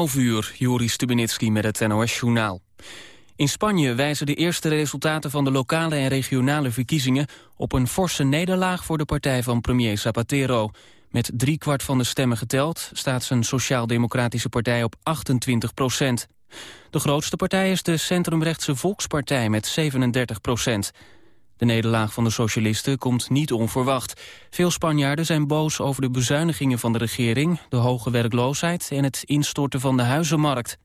11 uur, Joris Stubenitski met het NOS-journaal. In Spanje wijzen de eerste resultaten van de lokale en regionale verkiezingen... op een forse nederlaag voor de partij van premier Zapatero. Met driekwart van de stemmen geteld staat zijn sociaal-democratische partij op 28 procent. De grootste partij is de centrumrechtse Volkspartij met 37 procent. De nederlaag van de socialisten komt niet onverwacht. Veel Spanjaarden zijn boos over de bezuinigingen van de regering... de hoge werkloosheid en het instorten van de huizenmarkt.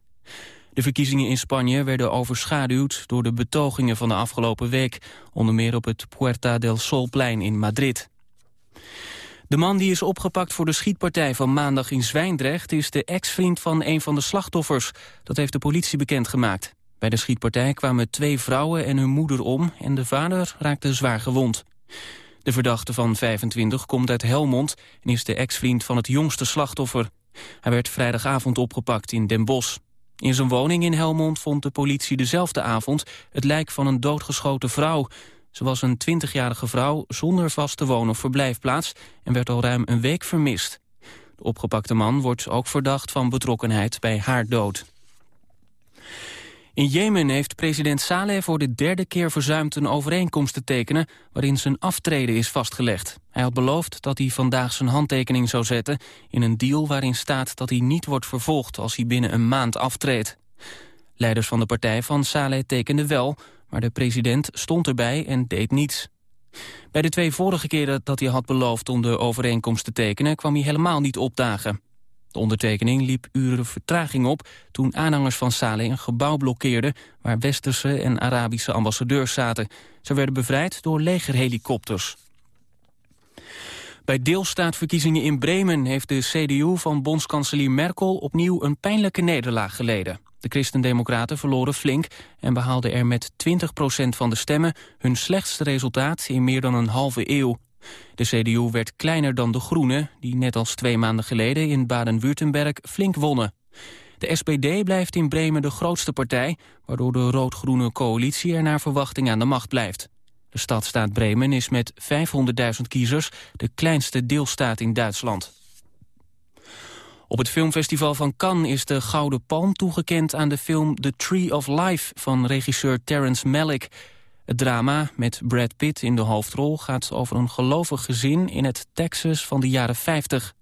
De verkiezingen in Spanje werden overschaduwd door de betogingen van de afgelopen week... onder meer op het Puerta del Solplein in Madrid. De man die is opgepakt voor de schietpartij van maandag in Zwijndrecht... is de ex-vriend van een van de slachtoffers. Dat heeft de politie bekendgemaakt. Bij de schietpartij kwamen twee vrouwen en hun moeder om... en de vader raakte zwaar gewond. De verdachte van 25 komt uit Helmond... en is de ex-vriend van het jongste slachtoffer. Hij werd vrijdagavond opgepakt in Den Bosch. In zijn woning in Helmond vond de politie dezelfde avond... het lijk van een doodgeschoten vrouw. Ze was een 20-jarige vrouw zonder vaste woon- of verblijfplaats... en werd al ruim een week vermist. De opgepakte man wordt ook verdacht van betrokkenheid bij haar dood. In Jemen heeft president Saleh voor de derde keer verzuimd een overeenkomst te tekenen waarin zijn aftreden is vastgelegd. Hij had beloofd dat hij vandaag zijn handtekening zou zetten in een deal waarin staat dat hij niet wordt vervolgd als hij binnen een maand aftreedt. Leiders van de partij van Saleh tekenden wel, maar de president stond erbij en deed niets. Bij de twee vorige keren dat hij had beloofd om de overeenkomst te tekenen kwam hij helemaal niet opdagen. De ondertekening liep uren vertraging op toen aanhangers van Saleh een gebouw blokkeerden waar westerse en Arabische ambassadeurs zaten. Ze werden bevrijd door legerhelikopters. Bij deelstaatverkiezingen in Bremen heeft de CDU van bondskanselier Merkel opnieuw een pijnlijke nederlaag geleden. De christendemocraten verloren flink en behaalden er met 20% van de stemmen hun slechtste resultaat in meer dan een halve eeuw. De CDU werd kleiner dan de Groenen, die net als twee maanden geleden in Baden-Württemberg flink wonnen. De SPD blijft in Bremen de grootste partij, waardoor de rood-groene coalitie er naar verwachting aan de macht blijft. De stadstaat Bremen is met 500.000 kiezers de kleinste deelstaat in Duitsland. Op het filmfestival van Cannes is de Gouden Palm toegekend aan de film The Tree of Life van regisseur Terrence Malick. Het drama, met Brad Pitt in de hoofdrol, gaat over een gelovig gezin in het Texas van de jaren 50.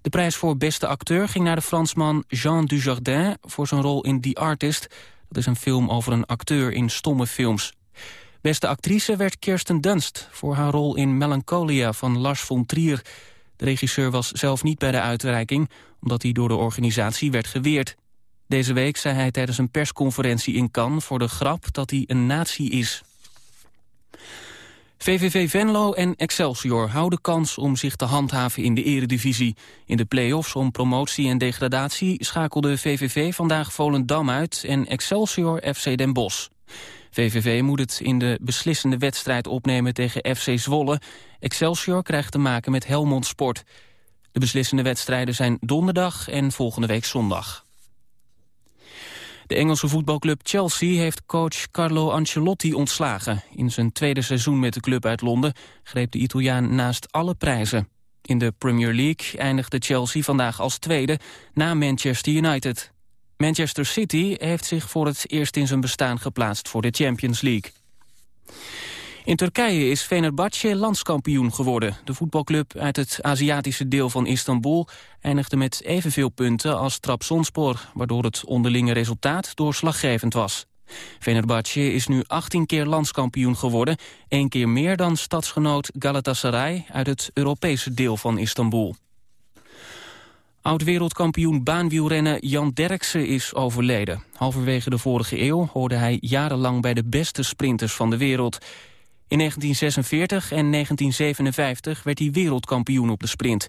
De prijs voor beste acteur ging naar de Fransman Jean Dujardin voor zijn rol in The Artist. Dat is een film over een acteur in stomme films. Beste actrice werd Kirsten Dunst voor haar rol in Melancholia van Lars von Trier. De regisseur was zelf niet bij de uitreiking, omdat hij door de organisatie werd geweerd. Deze week zei hij tijdens een persconferentie in Cannes voor de grap dat hij een nazi is. VVV Venlo en Excelsior houden kans om zich te handhaven in de eredivisie. In de play-offs om promotie en degradatie schakelde VVV vandaag Volendam uit en Excelsior FC Den Bosch. VVV moet het in de beslissende wedstrijd opnemen tegen FC Zwolle. Excelsior krijgt te maken met Helmond Sport. De beslissende wedstrijden zijn donderdag en volgende week zondag. De Engelse voetbalclub Chelsea heeft coach Carlo Ancelotti ontslagen. In zijn tweede seizoen met de club uit Londen greep de Italiaan naast alle prijzen. In de Premier League eindigde Chelsea vandaag als tweede na Manchester United. Manchester City heeft zich voor het eerst in zijn bestaan geplaatst voor de Champions League. In Turkije is Fenerbahce landskampioen geworden. De voetbalclub uit het Aziatische deel van Istanbul eindigde met evenveel punten als Trabzonspor, waardoor het onderlinge resultaat doorslaggevend was. Fenerbahce is nu 18 keer landskampioen geworden, één keer meer dan stadsgenoot Galatasaray uit het Europese deel van Istanbul. Oud-wereldkampioen baanwielrennen Jan Derksen is overleden. Halverwege de vorige eeuw hoorde hij jarenlang bij de beste sprinters van de wereld. In 1946 en 1957 werd hij wereldkampioen op de sprint.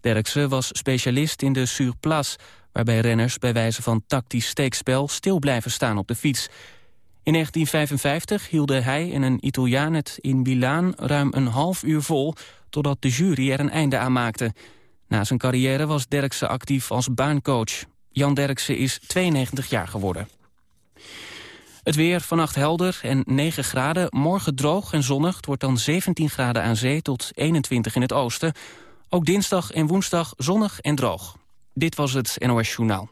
Derksen was specialist in de surplace... waarbij renners bij wijze van tactisch steekspel stil blijven staan op de fiets. In 1955 hielden hij en een Italiaan het in Milaan ruim een half uur vol... totdat de jury er een einde aan maakte. Na zijn carrière was Derksen actief als baancoach. Jan Derksen is 92 jaar geworden. Het weer vannacht helder en 9 graden. Morgen droog en zonnig. Het wordt dan 17 graden aan zee tot 21 in het oosten. Ook dinsdag en woensdag zonnig en droog. Dit was het NOS Journaal.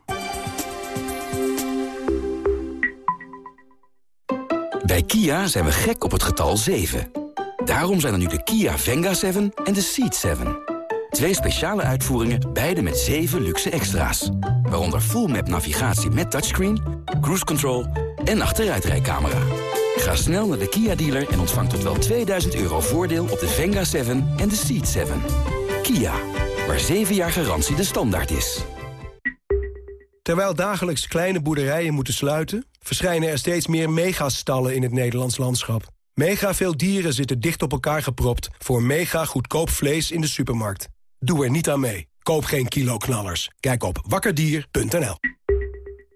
Bij Kia zijn we gek op het getal 7. Daarom zijn er nu de Kia Venga 7 en de Seat 7. Twee speciale uitvoeringen, beide met 7 luxe extra's. Waaronder full map navigatie met touchscreen, cruise control en achteruitrijcamera. Ga snel naar de Kia dealer en ontvang tot wel 2000 euro voordeel op de Venga 7 en de Ceed 7. Kia, waar 7 jaar garantie de standaard is. Terwijl dagelijks kleine boerderijen moeten sluiten... verschijnen er steeds meer megastallen in het Nederlands landschap. Mega veel dieren zitten dicht op elkaar gepropt... voor mega goedkoop vlees in de supermarkt. Doe er niet aan mee. Koop geen kilo knallers. Kijk op wakkerdier.nl.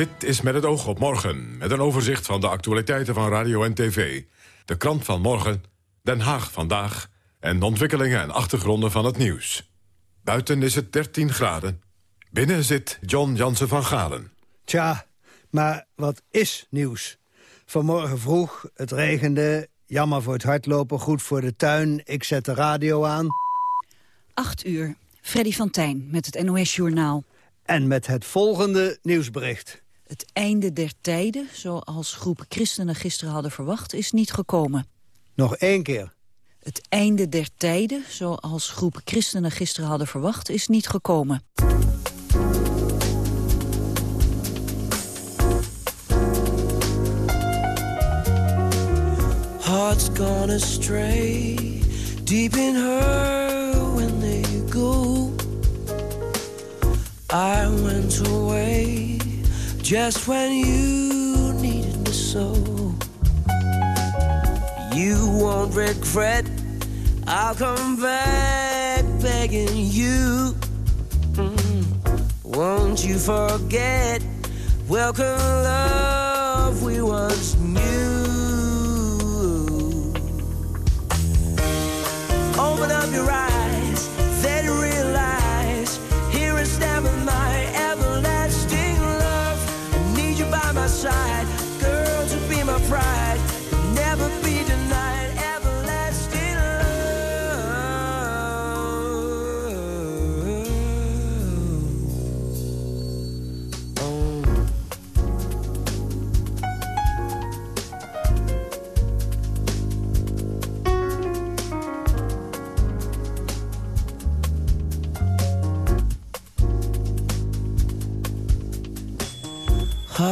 Dit is met het oog op morgen, met een overzicht van de actualiteiten van radio en tv. De krant van morgen, Den Haag vandaag... en de ontwikkelingen en achtergronden van het nieuws. Buiten is het 13 graden. Binnen zit John Jansen van Galen. Tja, maar wat is nieuws? Vanmorgen vroeg, het regende, jammer voor het hardlopen, goed voor de tuin. Ik zet de radio aan. 8 uur, Freddy van Tijn met het NOS-journaal. En met het volgende nieuwsbericht. Het einde der tijden, zoals groepen christenen gisteren hadden verwacht, is niet gekomen. Nog één keer. Het einde der tijden, zoals groepen christenen gisteren hadden verwacht, is niet gekomen. Hearts gone astray, deep in her when they go. I went away just when you needed me so. You won't regret, I'll come back begging you. Mm. Won't you forget, welcome love we once knew. Open up your eyes,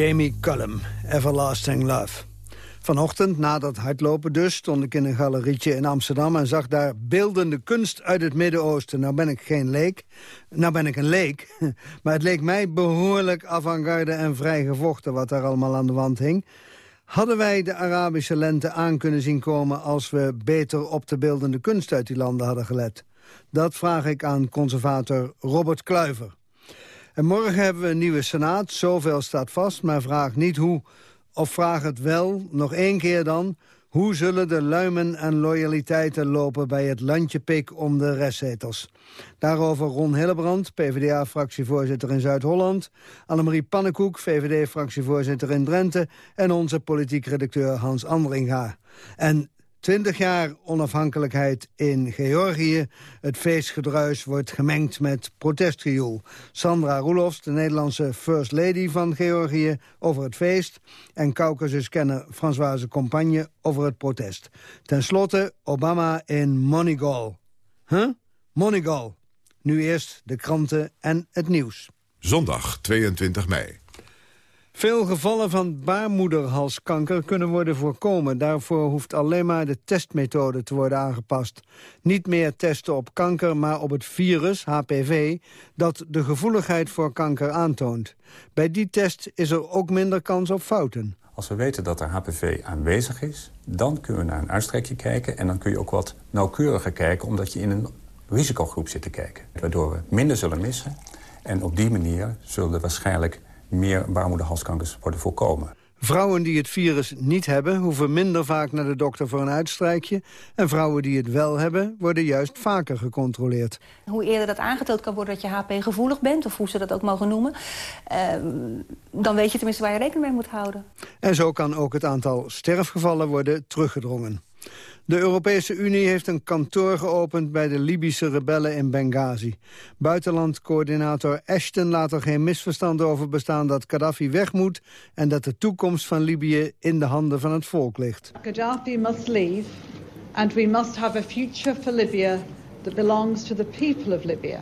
Jamie Cullum, Everlasting Love. Vanochtend, na dat hardlopen dus, stond ik in een galerietje in Amsterdam... en zag daar beeldende kunst uit het Midden-Oosten. Nou ben ik geen leek, nou ben ik een leek. Maar het leek mij behoorlijk avant-garde en vrijgevochten... wat daar allemaal aan de wand hing. Hadden wij de Arabische lente aan kunnen zien komen... als we beter op de beeldende kunst uit die landen hadden gelet? Dat vraag ik aan conservator Robert Kluiver. En morgen hebben we een nieuwe senaat, zoveel staat vast... maar vraag niet hoe, of vraag het wel, nog één keer dan... hoe zullen de luimen en loyaliteiten lopen bij het landjepik om de restzetels? Daarover Ron Hillebrand, PvdA-fractievoorzitter in Zuid-Holland... Annemarie Pannenkoek, VVD-fractievoorzitter in Drenthe... en onze politiek redacteur Hans Andringa. En 20 jaar onafhankelijkheid in Georgië. Het feestgedruis wordt gemengd met protestgejoel. Sandra Roelofs, de Nederlandse First Lady van Georgië, over het feest. En Caucasus-kenner Françoise Compagne over het protest. Ten slotte Obama in Monegal. Huh? Monegal. Nu eerst de kranten en het nieuws. Zondag 22 mei. Veel gevallen van baarmoederhalskanker kunnen worden voorkomen. Daarvoor hoeft alleen maar de testmethode te worden aangepast. Niet meer testen op kanker, maar op het virus, HPV... dat de gevoeligheid voor kanker aantoont. Bij die test is er ook minder kans op fouten. Als we weten dat er HPV aanwezig is, dan kunnen we naar een uitstrekje kijken... en dan kun je ook wat nauwkeuriger kijken, omdat je in een risicogroep zit te kijken. Waardoor we minder zullen missen. En op die manier zullen er waarschijnlijk meer baarmoederhalskankers worden voorkomen. Vrouwen die het virus niet hebben, hoeven minder vaak naar de dokter voor een uitstrijkje. En vrouwen die het wel hebben, worden juist vaker gecontroleerd. Hoe eerder dat aangetoond kan worden dat je HP-gevoelig bent... of hoe ze dat ook mogen noemen... Eh, dan weet je tenminste waar je rekening mee moet houden. En zo kan ook het aantal sterfgevallen worden teruggedrongen. De Europese Unie heeft een kantoor geopend bij de Libische rebellen in Benghazi. Buitenlandcoördinator Ashton laat er geen misverstand over bestaan dat Gaddafi weg moet en dat de toekomst van Libië in de handen van het volk ligt. Gaddafi must leave and we must have a future for Libya that belongs to the people of Libya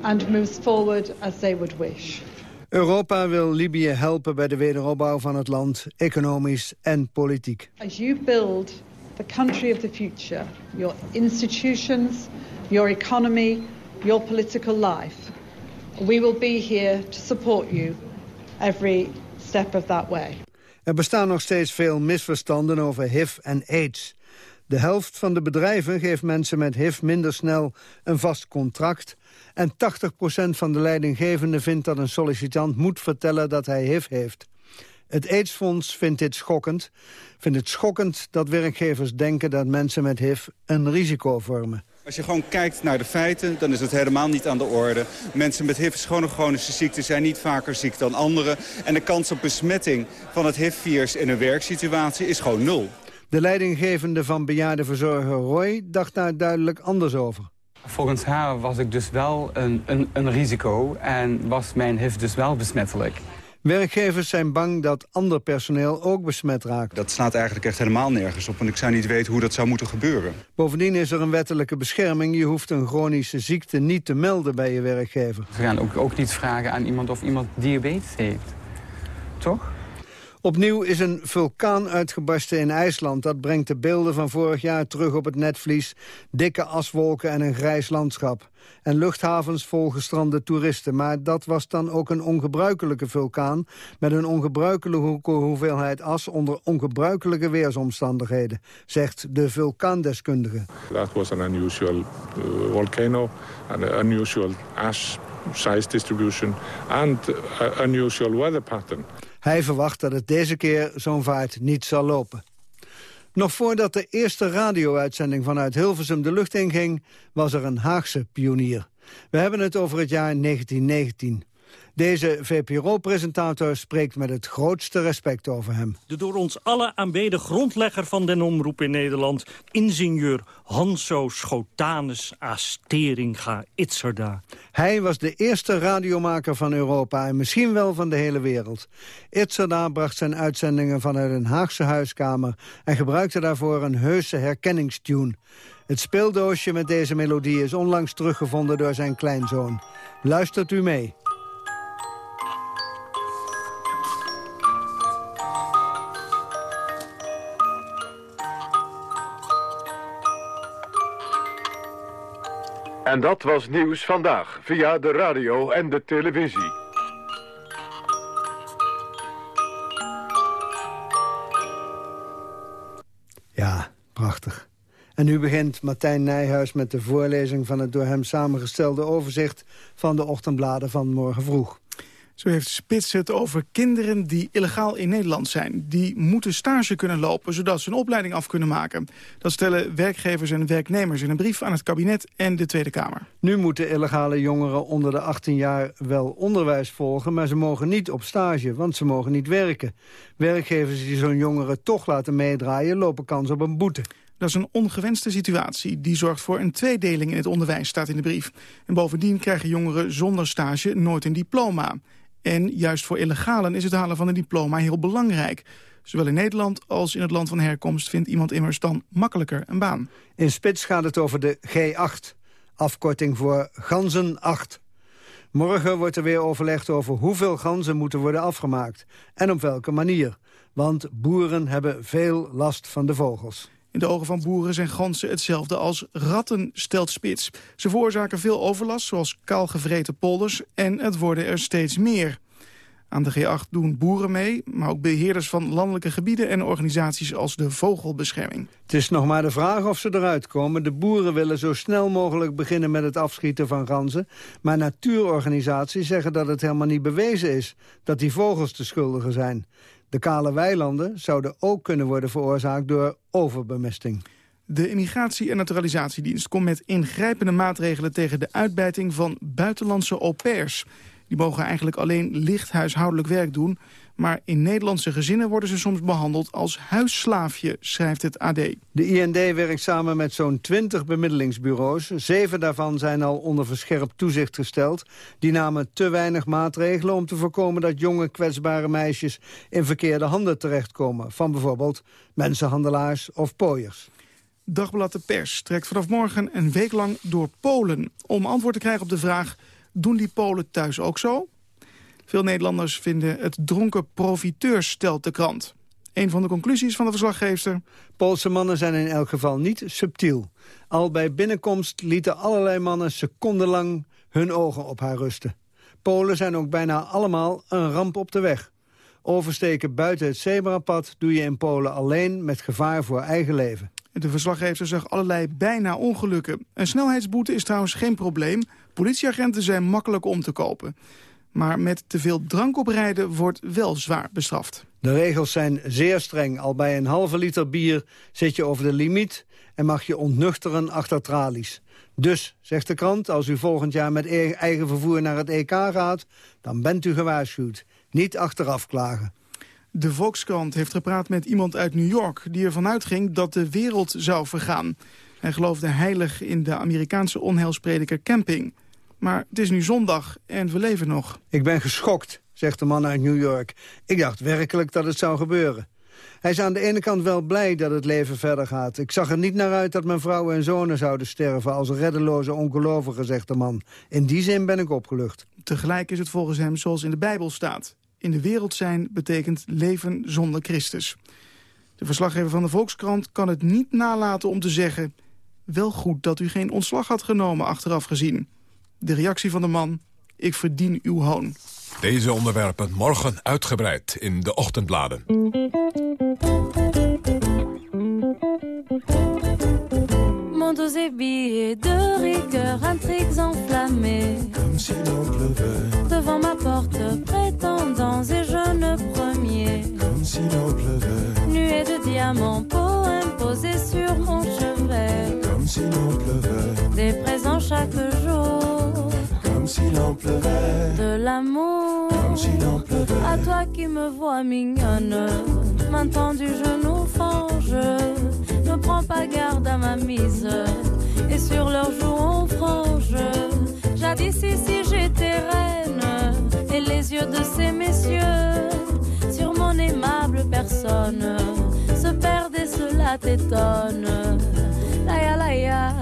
and moves forward as they would wish. Europa wil Libië helpen bij de wederopbouw van het land, economisch en politiek. As you build the country of the future, your institutions, your economy, your political life. We will be here to support you every step of that way. Er bestaan nog steeds veel misverstanden over HIV en AIDS. De helft van de bedrijven geeft mensen met HIV minder snel een vast contract... en 80% van de leidinggevenden vindt dat een sollicitant moet vertellen dat hij HIV heeft. Het AIDS-fonds vindt dit schokkend. Vindt het schokkend dat werkgevers denken dat mensen met HIV een risico vormen. Als je gewoon kijkt naar de feiten, dan is het helemaal niet aan de orde. Mensen met HIV is gewoon een chronische ziekte, zijn niet vaker ziek dan anderen. En de kans op besmetting van het HIV-virus in een werksituatie is gewoon nul. De leidinggevende van bejaardenverzorger Roy dacht daar duidelijk anders over. Volgens haar was ik dus wel een, een, een risico en was mijn HIV dus wel besmettelijk. Werkgevers zijn bang dat ander personeel ook besmet raakt. Dat slaat eigenlijk echt helemaal nergens op en ik zou niet weten hoe dat zou moeten gebeuren. Bovendien is er een wettelijke bescherming. Je hoeft een chronische ziekte niet te melden bij je werkgever. Ze gaan ook, ook niet vragen aan iemand of iemand diabetes heeft. Toch? Opnieuw is een vulkaan uitgebarsten in IJsland. Dat brengt de beelden van vorig jaar terug op het netvlies. Dikke aswolken en een grijs landschap. En luchthavens vol gestrande toeristen. Maar dat was dan ook een ongebruikelijke vulkaan... met een ongebruikelijke hoeveelheid as onder ongebruikelijke weersomstandigheden... zegt de vulkaandeskundige. That was an unusual uh, volcano, an unusual ash size distribution... and unusual weather pattern. Hij verwacht dat het deze keer zo'n vaart niet zal lopen. Nog voordat de eerste radio-uitzending vanuit Hilversum de lucht inging... was er een Haagse pionier. We hebben het over het jaar 1919. Deze VPRO-presentator spreekt met het grootste respect over hem. De door ons alle aanbeden grondlegger van den omroep in Nederland... ingenieur Hanso Schotanus Asteringa Itzerda. Hij was de eerste radiomaker van Europa en misschien wel van de hele wereld. Itzerda bracht zijn uitzendingen vanuit een Haagse huiskamer... en gebruikte daarvoor een heuse herkenningstune. Het speeldoosje met deze melodie is onlangs teruggevonden door zijn kleinzoon. Luistert u mee. En dat was nieuws vandaag via de radio en de televisie. Ja, prachtig. En nu begint Martijn Nijhuis met de voorlezing van het door hem samengestelde overzicht van de ochtendbladen van morgen vroeg. Zo heeft Spits het over kinderen die illegaal in Nederland zijn. Die moeten stage kunnen lopen, zodat ze een opleiding af kunnen maken. Dat stellen werkgevers en werknemers in een brief aan het kabinet en de Tweede Kamer. Nu moeten illegale jongeren onder de 18 jaar wel onderwijs volgen... maar ze mogen niet op stage, want ze mogen niet werken. Werkgevers die zo'n jongeren toch laten meedraaien... lopen kans op een boete. Dat is een ongewenste situatie. Die zorgt voor een tweedeling in het onderwijs, staat in de brief. En bovendien krijgen jongeren zonder stage nooit een diploma. En juist voor illegalen is het halen van een diploma heel belangrijk. Zowel in Nederland als in het land van herkomst vindt iemand immers dan makkelijker een baan. In Spits gaat het over de G8, afkorting voor Ganzen 8. Morgen wordt er weer overlegd over hoeveel ganzen moeten worden afgemaakt. En op welke manier. Want boeren hebben veel last van de vogels. In de ogen van boeren zijn ganzen hetzelfde als ratten, stelt Spits. Ze veroorzaken veel overlast, zoals kaalgevreten polders... en het worden er steeds meer. Aan de G8 doen boeren mee, maar ook beheerders van landelijke gebieden... en organisaties als de Vogelbescherming. Het is nog maar de vraag of ze eruit komen. De boeren willen zo snel mogelijk beginnen met het afschieten van ganzen. Maar natuurorganisaties zeggen dat het helemaal niet bewezen is... dat die vogels de schuldigen zijn. De kale weilanden zouden ook kunnen worden veroorzaakt door overbemesting. De Immigratie- en Naturalisatiedienst komt met ingrijpende maatregelen... tegen de uitbijting van buitenlandse au pairs. Die mogen eigenlijk alleen licht huishoudelijk werk doen... maar in Nederlandse gezinnen worden ze soms behandeld als huisslaafje, schrijft het AD. De IND werkt samen met zo'n 20 bemiddelingsbureaus. Zeven daarvan zijn al onder verscherpt toezicht gesteld. Die namen te weinig maatregelen om te voorkomen dat jonge kwetsbare meisjes in verkeerde handen terechtkomen. Van bijvoorbeeld mensenhandelaars of pooiers. Dagblad de Pers trekt vanaf morgen een week lang door Polen... om antwoord te krijgen op de vraag, doen die Polen thuis ook zo? Veel Nederlanders vinden het dronken profiteurs, stelt de krant. Een van de conclusies van de verslaggever... Poolse mannen zijn in elk geval niet subtiel. Al bij binnenkomst lieten allerlei mannen secondenlang hun ogen op haar rusten. Polen zijn ook bijna allemaal een ramp op de weg. Oversteken buiten het zebrapad doe je in Polen alleen met gevaar voor eigen leven. De verslaggever zag allerlei bijna ongelukken. Een snelheidsboete is trouwens geen probleem. Politieagenten zijn makkelijk om te kopen. Maar met te veel drank oprijden wordt wel zwaar bestraft. De regels zijn zeer streng. Al bij een halve liter bier zit je over de limiet... en mag je ontnuchteren achter tralies. Dus, zegt de krant, als u volgend jaar met e- eigen vervoer naar het EK gaat... dan bent u gewaarschuwd. Niet achteraf klagen. De Volkskrant heeft gepraat met iemand uit New York... die ervan uitging dat de wereld zou vergaan. Hij geloofde heilig in de Amerikaanse onheilsprediker Camping. Maar het is nu zondag en we leven nog. Ik ben geschokt, zegt de man uit New York. Ik dacht werkelijk dat het zou gebeuren. Hij is aan de ene kant wel blij dat het leven verder gaat. Ik zag er niet naar uit dat mijn vrouwen en zonen zouden sterven... als reddeloze ongelovigen, zegt de man. In die zin ben ik opgelucht. Tegelijk is het volgens hem zoals in de Bijbel staat. In de wereld zijn betekent leven zonder Christus. De verslaggever van de Volkskrant kan het niet nalaten om te zeggen... wel goed dat u geen ontslag had genomen achteraf gezien. De reactie van de man, ik verdien uw hoon. Deze onderwerpen morgen uitgebreid in de ochtendbladen. Mon dos est billet de rigueur, intrigues enflammées. Comme si l'on pleuvait, Devant ma porte, prétendants et jeunes premiers. comme si l'on pleuvait, Nuée de diamants, poèmes posés sur mon chevet. comme si l'on pleuvait, Des présents chaque jour. Comme si l'on pleuvait. De l'amour. Comme si l'on pleuvait. À toi qui me vois mignonne. Maintenant du genou fange. Ne prends pas garde à ma mise. Et sur leurs joues on frange. Jadis ici j'étais reine. Et les yeux de ces messieurs. Sur mon aimable personne. Se perdent et cela t'étonne. Laïa laïa,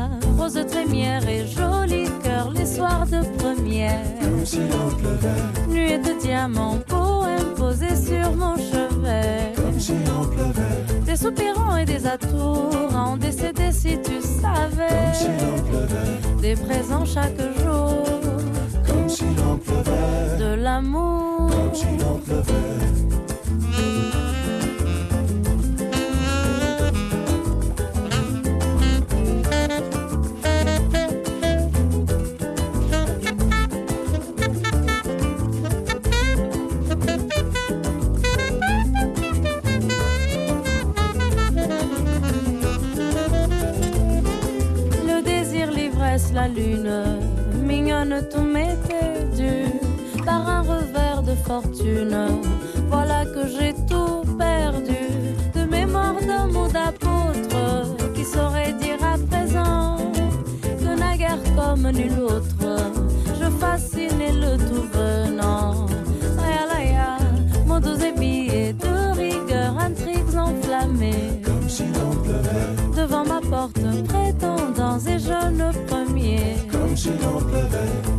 rose trémière et joli cœur les soirs de première. Comme si pleuvait. Nuée de diamants, poème posé sur mon chevet. Comme si pleuvait. Des soupirants et des atours en décédé si tu savais. Comme si pleuvait. Des présents chaque jour. Comme si l'on pleuvait. De l'amour. Comme si l'on pleuvait. La lune, mignonne tout m'était dû par un revers de fortune. Voilà que j'ai tout perdu de mémoire d'un mot d'apôtre qui saurait dire à présent que naguère comme nul autre, je fascinais le tout venant. Mots doux et billets de rigueur, intrigues enflammées Comme si l'on pleuvait. devant ma porte, prétendants et jeunes premiers.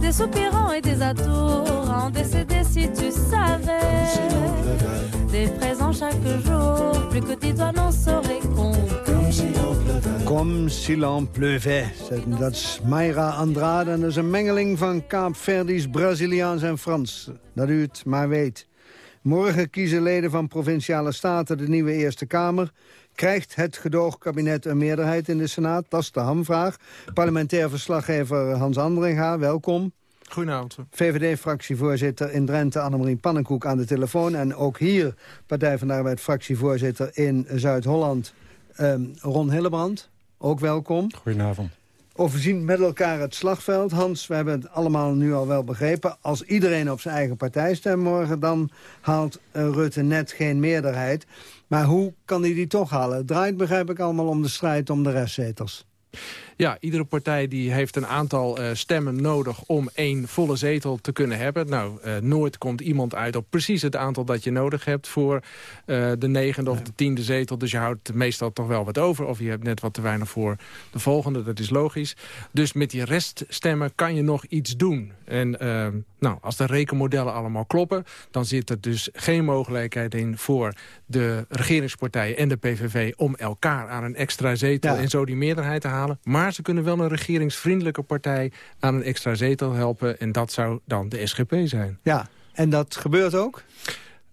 Des soupirants et des atours en décédé si tu savais. Des présents chaque jour, plus que dit toi n'en saurais compte. Comme si l'on pleuvait. Comme si l'on pleuvait. Dat is Mayra Andrade en dat is een mengeling van Kaapverdisch, Braziliaans en Frans. Dat u het maar weet. Morgen kiezen leden van Provinciale Staten de nieuwe Eerste Kamer. Krijgt het gedoogkabinet een meerderheid in de Senaat? Dat is de hamvraag. Parlementair verslaggever Hans Andringa, welkom. Goedenavond. VVD-fractievoorzitter in Drenthe, Annemarie Pannenkoek aan de telefoon. En ook hier, Partij van de Arbeid, fractievoorzitter in Zuid-Holland, ehm, Ron Hillebrand. Ook welkom. Goedenavond. Overzien met elkaar het slagveld. Hans, we hebben het allemaal nu al wel begrepen. Als iedereen op zijn eigen partij stemt morgen... dan haalt eh, Rutte net geen meerderheid. Maar hoe kan hij die toch halen? Het draait, begrijp ik, allemaal om de strijd om de restzetels. Ja, iedere partij die heeft een aantal eh, stemmen nodig om één volle zetel te kunnen hebben. Nou, eh, nooit komt iemand uit op precies het aantal dat je nodig hebt voor eh, de negende of de tiende zetel. Dus je houdt meestal toch wel wat over. Of je hebt net wat te weinig voor de volgende, dat is logisch. Dus met die reststemmen kan je nog iets doen. En ehm, nou, als de rekenmodellen allemaal kloppen, dan zit er dus geen mogelijkheid in voor de regeringspartijen en de PVV om elkaar aan een extra zetel Ja. en zo die meerderheid te halen. Maar ze kunnen wel een regeringsvriendelijke partij aan een extra zetel helpen. En dat zou dan de SGP zijn. Ja, en dat gebeurt ook?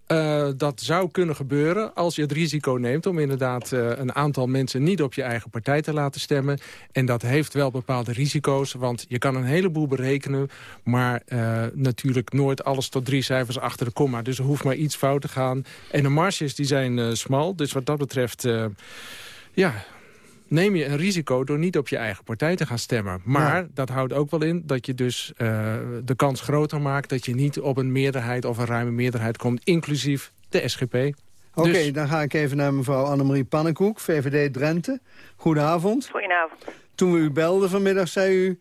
Eh, dat zou kunnen gebeuren als je het risico neemt... om inderdaad eh, een aantal mensen niet op je eigen partij te laten stemmen. En dat heeft wel bepaalde risico's, want je kan een heleboel berekenen... maar eh, natuurlijk nooit alles tot drie cijfers achter de komma. Dus er hoeft maar iets fout te gaan. En de marges die zijn smal, dus wat dat betreft... ja, neem je een risico door niet op je eigen partij te gaan stemmen. Maar Ja. dat houdt ook wel in dat je dus eh, de kans groter maakt... dat je niet op een meerderheid of een ruime meerderheid komt, inclusief de SGP. Oké, Dus- dan ga ik even naar mevrouw Annemarie Pannenkoek, VVD Drenthe. Goedenavond. Goedenavond. Toen we u belden vanmiddag, zei u...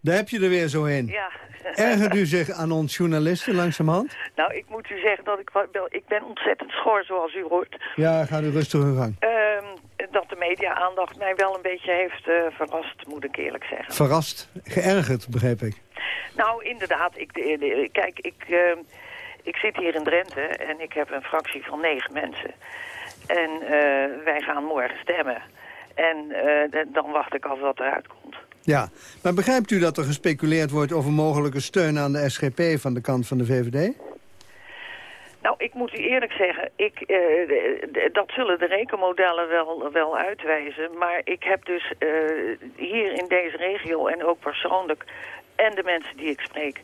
daar heb je er weer zo in. Ja. Ergert u zich aan ons journalisten langzamerhand? Nou, ik moet u zeggen dat ik, ik ben ontzettend schor, zoals u hoort. Ja, ga u rustig uw gang. Ehm, dat de media-aandacht mij wel een beetje heeft eh, verrast, moet ik eerlijk zeggen. Verrast, geërgerd, begreep ik. Nou, inderdaad. Ik, kijk, ik, ehm, ik zit hier in Drenthe en ik heb een fractie van negen mensen. En eh, wij gaan morgen stemmen. En eh, dan wacht ik af wat eruit komt. Ja, maar begrijpt u dat er gespeculeerd wordt over mogelijke steun aan de SGP van de kant van de VVD? Nou, ik moet u eerlijk zeggen, ik, eh, dat zullen de rekenmodellen wel, wel uitwijzen. Maar ik heb dus eh, hier in deze regio en ook persoonlijk en de mensen die ik spreek...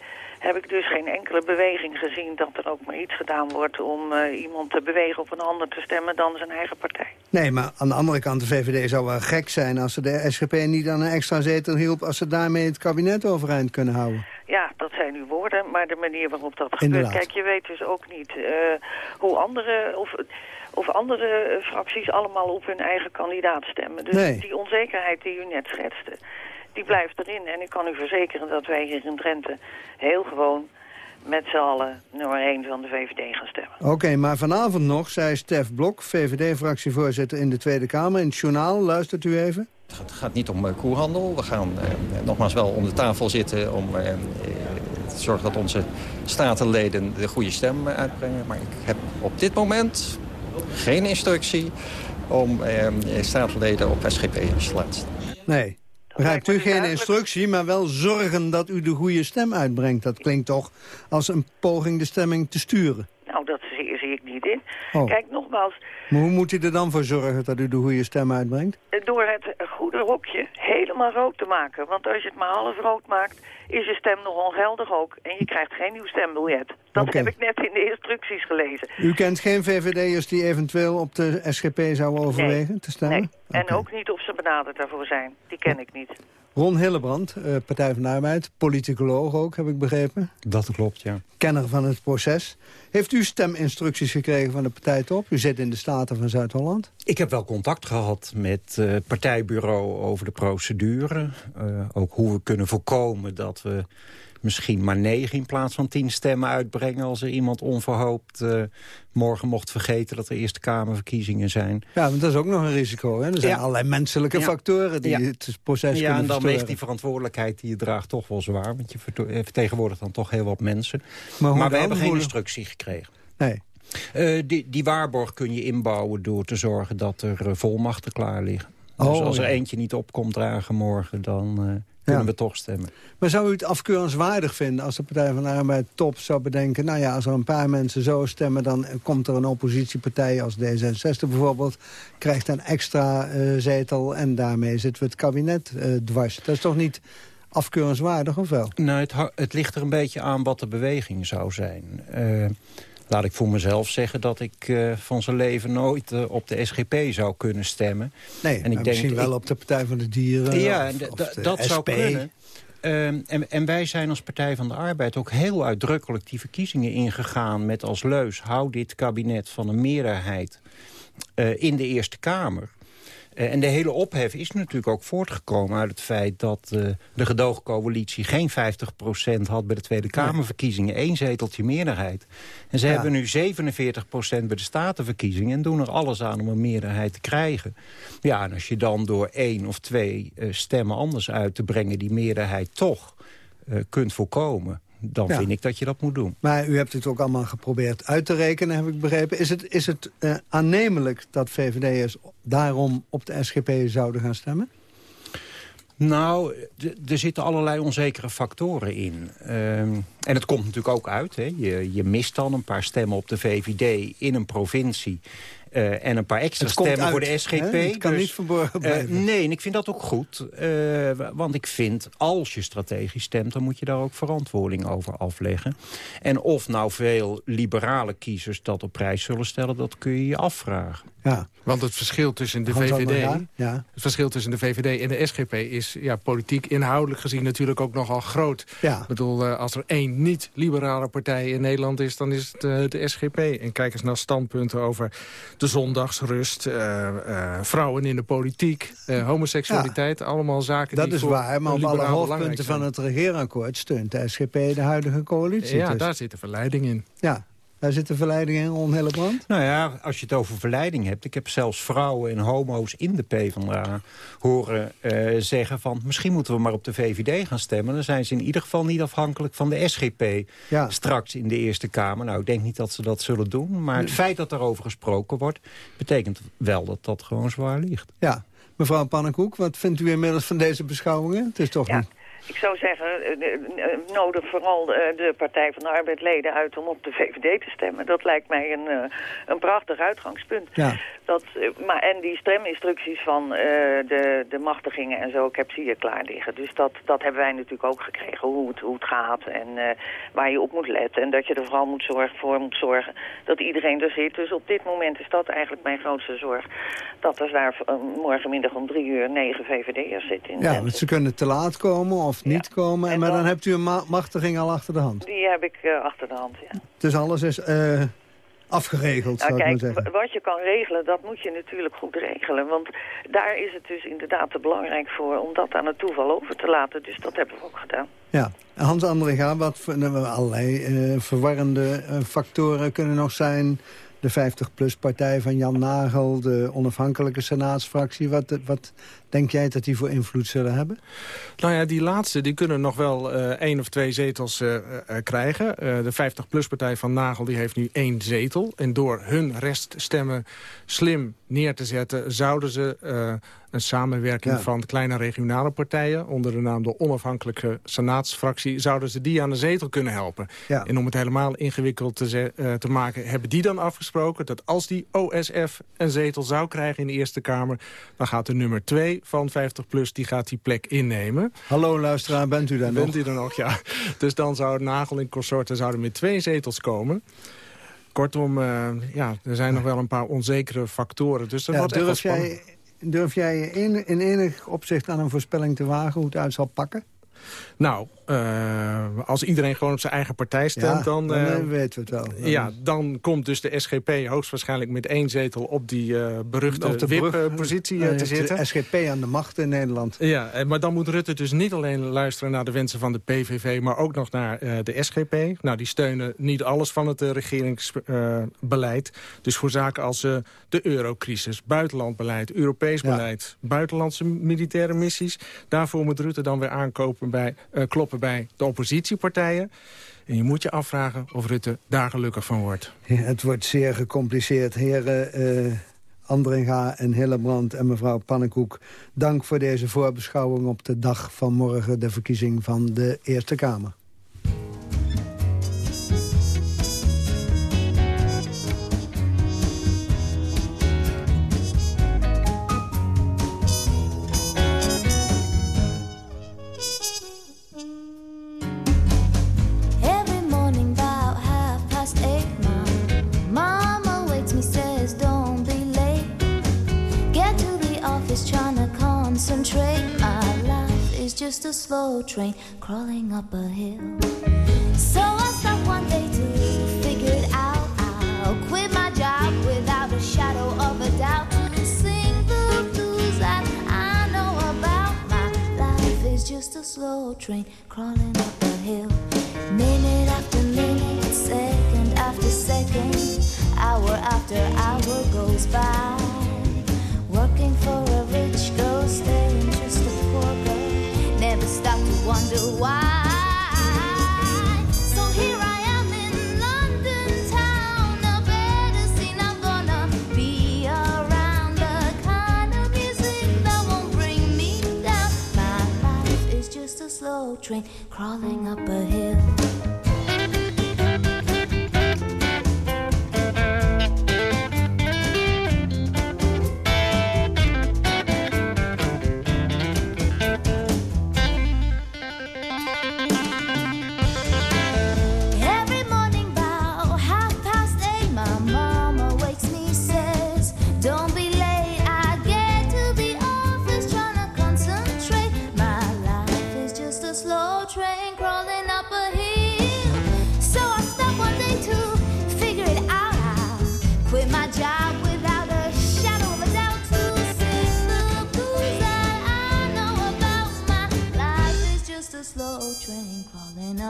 heb ik dus geen enkele beweging gezien dat er ook maar iets gedaan wordt... om eh, iemand te bewegen op een ander te stemmen dan zijn eigen partij. Nee, maar aan de andere kant, de VVD zou wel gek zijn... als ze de SGP niet aan een extra zetel hielp... als ze daarmee het kabinet overeind kunnen houden. Ja, dat zijn uw woorden, maar de manier waarop dat Inderdaad. gebeurt... Kijk, je weet dus ook niet eh, hoe andere... Of, of andere fracties allemaal op hun eigen kandidaat stemmen. Dus Nee. die onzekerheid die u net schetste, die blijft erin. En ik kan u verzekeren dat wij hier in Drenthe heel gewoon met z'n allen nummer 1 van de VVD gaan stemmen. Oké, maar vanavond nog, zei Stef Blok, VVD-fractievoorzitter in de Tweede Kamer... in het journaal, luistert u even. Het gaat niet om eh, koerhandel. We gaan eh, nogmaals wel om de tafel zitten om eh, eh, te zorgen dat onze statenleden de goede stem uitbrengen. Maar ik heb op dit moment geen instructie om eh, statenleden op SGP-lijst te laten staan. Nee. Begrijpt u geen instructie, maar wel zorgen dat u de goede stem uitbrengt. Dat klinkt toch als een poging de stemming te sturen. Nou, dat zie, zie ik niet in. Oh. Kijk, nogmaals, Maar hoe moet u er dan voor zorgen dat u de goede stem uitbrengt? door het goede hokje helemaal rood te maken. Want als je het maar half rood maakt, is je stem nog ongeldig ook. En je krijgt geen nieuw stembiljet. Dat heb ik net in de instructies gelezen. U kent geen VVD'ers die eventueel op de SGP zouden overwegen te stemmen? Nee, en ook niet of ze benaderd daarvoor zijn. Die ken ik niet. Ron Hillebrand, eh, Partij van de Arbeid, politicoloog ook, heb ik begrepen. Dat klopt, ja. Kenner van het proces. Heeft u steminstructies gekregen van de partijtop? U zit in de Staten van Zuid-Holland. Ik heb wel contact gehad met het partijbureau over de procedure. Eh, ook hoe we kunnen voorkomen dat we misschien maar negen in plaats van tien stemmen uitbrengen... als er iemand onverhoopt eh, morgen mocht vergeten dat er Eerste Kamerverkiezingen zijn. Ja, want dat is ook nog een risico. Hè? Er zijn Ja. allerlei menselijke Ja. factoren die Ja. het proces Ja, en dan verstoren. weegt die verantwoordelijkheid die je draagt toch wel zwaar. Want je eh, vertegenwoordigt dan toch heel wat mensen. Maar hoe we hebben geen instructie gekregen. Nee. Eh, die, die waarborg kun je inbouwen door te zorgen dat er eh, volmachten klaar liggen. Dus Oh, als er ja. eentje niet op komt dragen morgen, dan eh, kunnen we toch stemmen. Maar zou u het afkeurenswaardig vinden als de Partij van de Arbeid top zou bedenken... nou ja, als er een paar mensen zo stemmen... dan komt er een oppositiepartij als D66 bijvoorbeeld... krijgt een extra zetel en daarmee zitten we het kabinet dwars. Dat is toch niet afkeurenswaardig, of wel? Nou, het, het ligt er een beetje aan wat de beweging zou zijn. Laat ik voor mezelf zeggen dat ik eh, van zijn leven nooit eh, op de SGP zou kunnen stemmen. Nee, en ik maar misschien wel op de Partij van de Dieren. Ja, of- of de dat zou kunnen. Ehm, en, en wij zijn als Partij van de Arbeid ook heel uitdrukkelijk die verkiezingen ingegaan... met als leus, hou dit kabinet van een meerderheid eh, in de Eerste Kamer. Eh, en de hele ophef is natuurlijk ook voortgekomen uit het feit... dat eh, de gedoogcoalitie geen 50% had bij de Tweede Kamerverkiezingen. één zeteltje meerderheid. En ze Ja. hebben nu 47% bij de Statenverkiezingen... en doen er alles aan om een meerderheid te krijgen. Ja, en als je dan door één of twee eh, stemmen anders uit te brengen... die meerderheid toch kunt voorkomen... dan Ja. vind ik dat je dat moet doen. Maar u hebt het ook allemaal geprobeerd uit te rekenen, heb ik begrepen. Is het, is het eh, aannemelijk dat VVD'ers daarom op de SGP zouden gaan stemmen? Nou, er zitten allerlei onzekere factoren in. Ehm, en het komt natuurlijk ook uit. Hè. Je, je mist dan een paar stemmen op de VVD in een provincie... eh, en een paar extra Het stemmen voor de SGP. hè? Het kan Dus, niet verborgen eh, blijven. nee, en ik vind dat ook goed. eh, want ik vind, als je strategisch stemt... dan moet je daar ook verantwoording over afleggen. En of nou veel liberale kiezers dat op prijs zullen stellen... dat kun je je afvragen. Ja. Want het verschil tussen de Hans VVD... Ja. Het verschil tussen de VVD en de SGP is ja, politiek inhoudelijk gezien natuurlijk ook nogal groot. Ja. Ik bedoel, eh, als er één niet-liberale partij in Nederland is, dan is het eh, de SGP. En kijk eens naar standpunten over de zondagsrust, eh, vrouwen in de politiek, homoseksualiteit. Allemaal zaken Dat die is voor waar, maar op alle hoofdpunten van het regeerakkoord steunt de SGP de huidige coalitie. Ja, Dus- daar zit de verleiding in. ja, daar zit de verleiding in, Ron Hillebrand. Nou ja, als je het over verleiding hebt... ik heb zelfs vrouwen en homo's in de PvdA horen eh, zeggen van... misschien moeten we maar op de VVD gaan stemmen. Dan zijn ze in ieder geval niet afhankelijk van de SGP... Ja. straks in de Eerste Kamer. Nou, ik denk niet dat ze dat zullen doen. Maar het feit dat daarover gesproken wordt... betekent wel dat dat gewoon zwaar ligt. Ja, mevrouw Pannenkoek, wat vindt u inmiddels van deze beschouwingen? Het is toch niet... Ik zou zeggen, eh, eh, nodig vooral eh, de Partij van de Arbeid leden uit om op de VVD te stemmen. Dat lijkt mij een, een prachtig uitgangspunt. Ja. Dat, maar, en die streminstructies van eh, de, de machtigingen en zo, ik heb ze hier klaar liggen. Dus dat, dat hebben wij natuurlijk ook gekregen, hoe het, hoe het gaat en eh, waar je op moet letten. En dat je er vooral moet zorgen, voor moet zorgen dat iedereen er zit. Dus op dit moment is dat eigenlijk mijn grootste zorg. Dat er daar eh, morgenmiddag om drie uur negen VVD'ers zitten. In Ja, want ze kunnen te laat komen of niet komen. En, maar dan, hebt u een ma machtiging al achter de hand. Die heb ik achter de hand, ja. Dus alles is afgeregeld, Nou, zou ik kijk, maar wat je kan regelen, dat moet je natuurlijk goed regelen. Want daar is het dus inderdaad te belangrijk voor om dat aan het toeval over te laten. Dus dat hebben we ook gedaan. Ja. Hans Andringa, wat voor, nou, allerlei eh, verwarrende eh, factoren kunnen nog zijn... de 50PLUS-partij van Jan Nagel, de onafhankelijke senaatsfractie. Wat, wat denk jij dat die voor invloed zullen hebben? Nou ja, die laatste die kunnen nog wel eh één of twee zetels eh, eh, krijgen. De 50PLUS-partij van Nagel die heeft nu één zetel. En door hun reststemmen slim neer te zetten... zouden ze een samenwerking Ja. van kleine regionale partijen... onder de naam de onafhankelijke senaatsfractie... zouden ze die aan de zetel kunnen helpen. Ja. En om het helemaal ingewikkeld te, te maken... hebben die dan afgesproken dat als die OSF een zetel zou krijgen in de Eerste Kamer... dan gaat de nummer 2 van 50PLUS die gaat die plek innemen. Hallo luisteraar, bent u daar nog? Bent u er nog, ja. Dus dan zou Nagel en consorten zouden met twee zetels komen. Kortom, eh, ja, er zijn nog wel een paar onzekere factoren. Dus dat Ja, wordt echt wel durf, jij, durf jij in, in enig opzicht aan een voorspelling te wagen hoe het uit zal pakken? Nou, eh, als iedereen gewoon op zijn eigen partij stemt, Ja, dan... dan, eh, eh, weten we het wel. ja, dan komt dus de SGP hoogstwaarschijnlijk met één zetel op die eh, beruchte Op de brug, WIP-positie te zitten. De SGP aan de macht in Nederland. Ja, maar dan moet Rutte dus niet alleen luisteren naar de wensen van de PVV... maar ook nog naar de SGP. Nou, die steunen niet alles van het regeringsbeleid. dus voor zaken als de eurocrisis, buitenlandbeleid, Europees beleid... buitenlandse militaire missies... daarvoor moet Rutte dan weer aankopen bij, eh, kloppen bij de oppositiepartijen. En je moet je afvragen of Rutte daar gelukkig van wordt. Het wordt zeer gecompliceerd. Heren eh Andringa en Hillebrand en mevrouw Pannenkoek... dank voor deze voorbeschouwing op de dag van morgen... de verkiezing van de Eerste Kamer.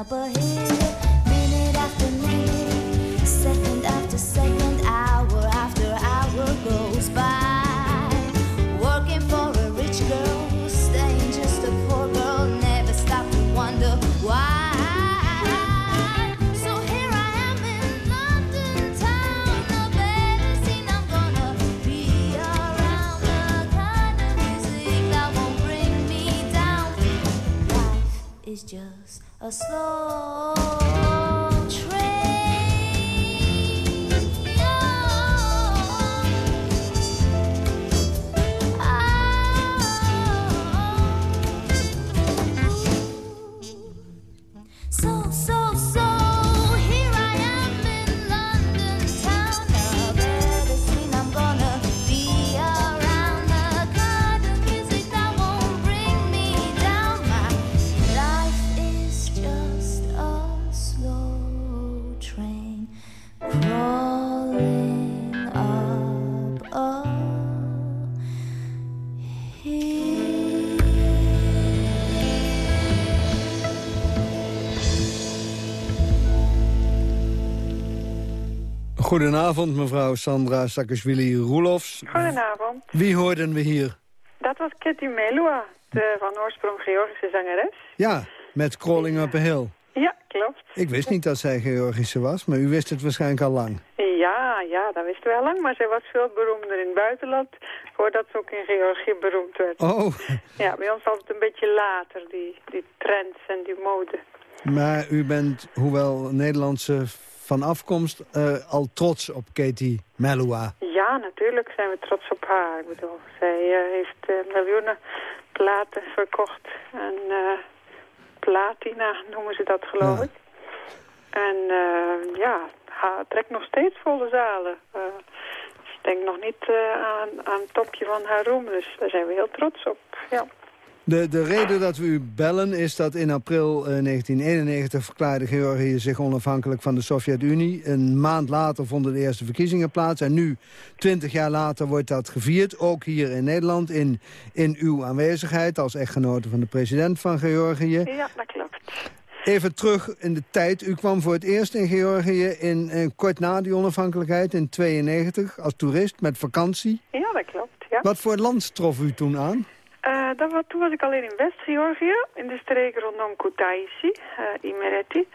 Up a. Minute after minute, a slow Goedenavond, mevrouw Sandra Sakashvili-Roelofs. Goedenavond. Wie hoorden we hier? Dat was Kitty Melua, de van oorsprong Georgische zangeres. Ja, met Crawling Up a Hill. Ja, klopt. Ik wist niet dat zij Georgische was, maar u wist het waarschijnlijk al lang. Ja, ja, dat wisten we al lang, maar zij was veel beroemder in het buitenland... voordat ze ook in Georgië beroemd werd. Oh. Ja, bij ons altijd een beetje later, die, die trends en die mode. Maar u bent, hoewel Nederlandse van afkomst, eh, al trots op Katie Melua. Ja, natuurlijk zijn we trots op haar. Ik bedoel, zij eh, heeft eh, miljoenen platen verkocht. En platina noemen ze dat, geloof ik. En ja, ha- trekt nog steeds volle zalen. Ik denk nog niet aan, aan het topje van haar roem, dus daar zijn we heel trots op. Ja. De, de reden dat we u bellen is dat in april eh, 1991 verklaarde Georgië zich onafhankelijk van de Sovjet-Unie. Een maand later vonden de eerste verkiezingen plaats. En nu, twintig jaar later, wordt dat gevierd. Ook hier in Nederland, in, in uw aanwezigheid als echtgenote van de president van Georgië. Ja, dat klopt. Even terug in de tijd. U kwam voor het eerst in Georgië in, eh, kort na die onafhankelijkheid in 92 als toerist met vakantie. Ja, dat klopt. Ja. Wat voor land trof u toen aan? Eh, dat was, toen was ik alleen in West-Georgië, in de streek rondom Kutaisi, eh Imereti.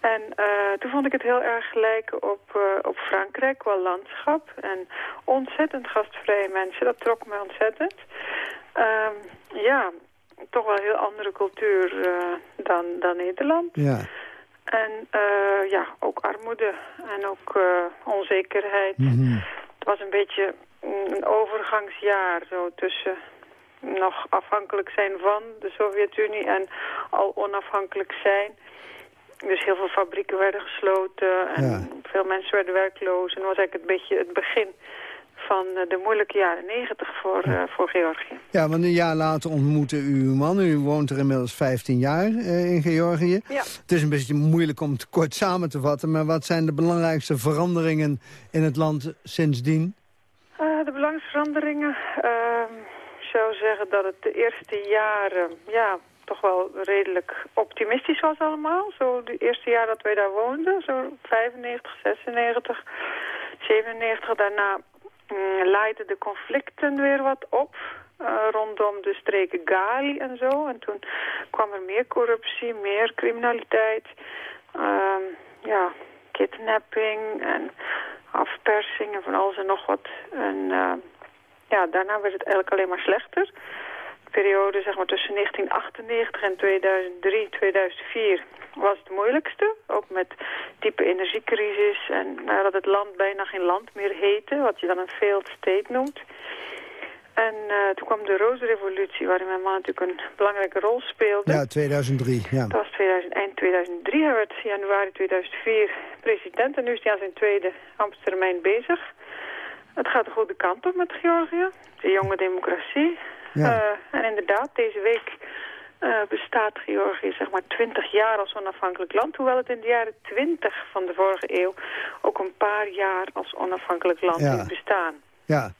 En eh, toen vond ik het heel erg lijken op, op Frankrijk qua landschap. En ontzettend gastvrije mensen, dat trok me ontzettend. Ehm, ja, toch wel een heel andere cultuur dan, dan Nederland. Ja. En eh, ja, ook armoede en ook onzekerheid. Het was een beetje mm, een overgangsjaar zo tussen nog afhankelijk zijn van de Sovjet-Unie en al onafhankelijk zijn. Dus heel veel fabrieken werden gesloten en Ja. veel mensen werden werkloos. En dat was eigenlijk een beetje het begin van eh, de moeilijke jaren negentig voor, eh, voor Georgië. Ja, want een jaar later ontmoette u uw man. U woont er inmiddels 15 jaar eh, in Georgië. Ja. Het is een beetje moeilijk om het kort samen te vatten... maar wat zijn de belangrijkste veranderingen in het land sindsdien? De belangsveranderingen. ehm, ik zou zeggen dat het de eerste jaren ja, toch wel redelijk optimistisch was allemaal. Zo de eerste jaar dat wij daar woonden, zo 95, 96, 97. Daarna mm, laaiden de conflicten weer wat op. eh, rondom de streken Gali en zo. En toen kwam er meer corruptie, meer criminaliteit. ehm, ja, kidnapping en afpersing en van alles en nog wat. En eh, ja, daarna werd het eigenlijk alleen maar slechter. De periode zeg maar, tussen 1998 en 2003, 2004 was het moeilijkste. Ook met diepe energiecrisis en nou, dat het land bijna geen land meer heette. Wat je dan een failed state noemt. En eh, toen kwam de Rozenrevolutie, waarin mijn man natuurlijk een belangrijke rol speelde. Ja, 2003. Ja. Dat was 2000, eind 2003. Hij werd januari 2004 president en nu is hij aan zijn tweede ambtstermijn bezig. Het gaat de goede kant op met Georgië. De jonge democratie. Ja. Eh, en inderdaad, deze week eh, bestaat Georgië zeg maar 20 jaar als onafhankelijk land. Hoewel het in de jaren 20 van de vorige eeuw ook een paar jaar als onafhankelijk land Ja. heeft bestaan. Ja.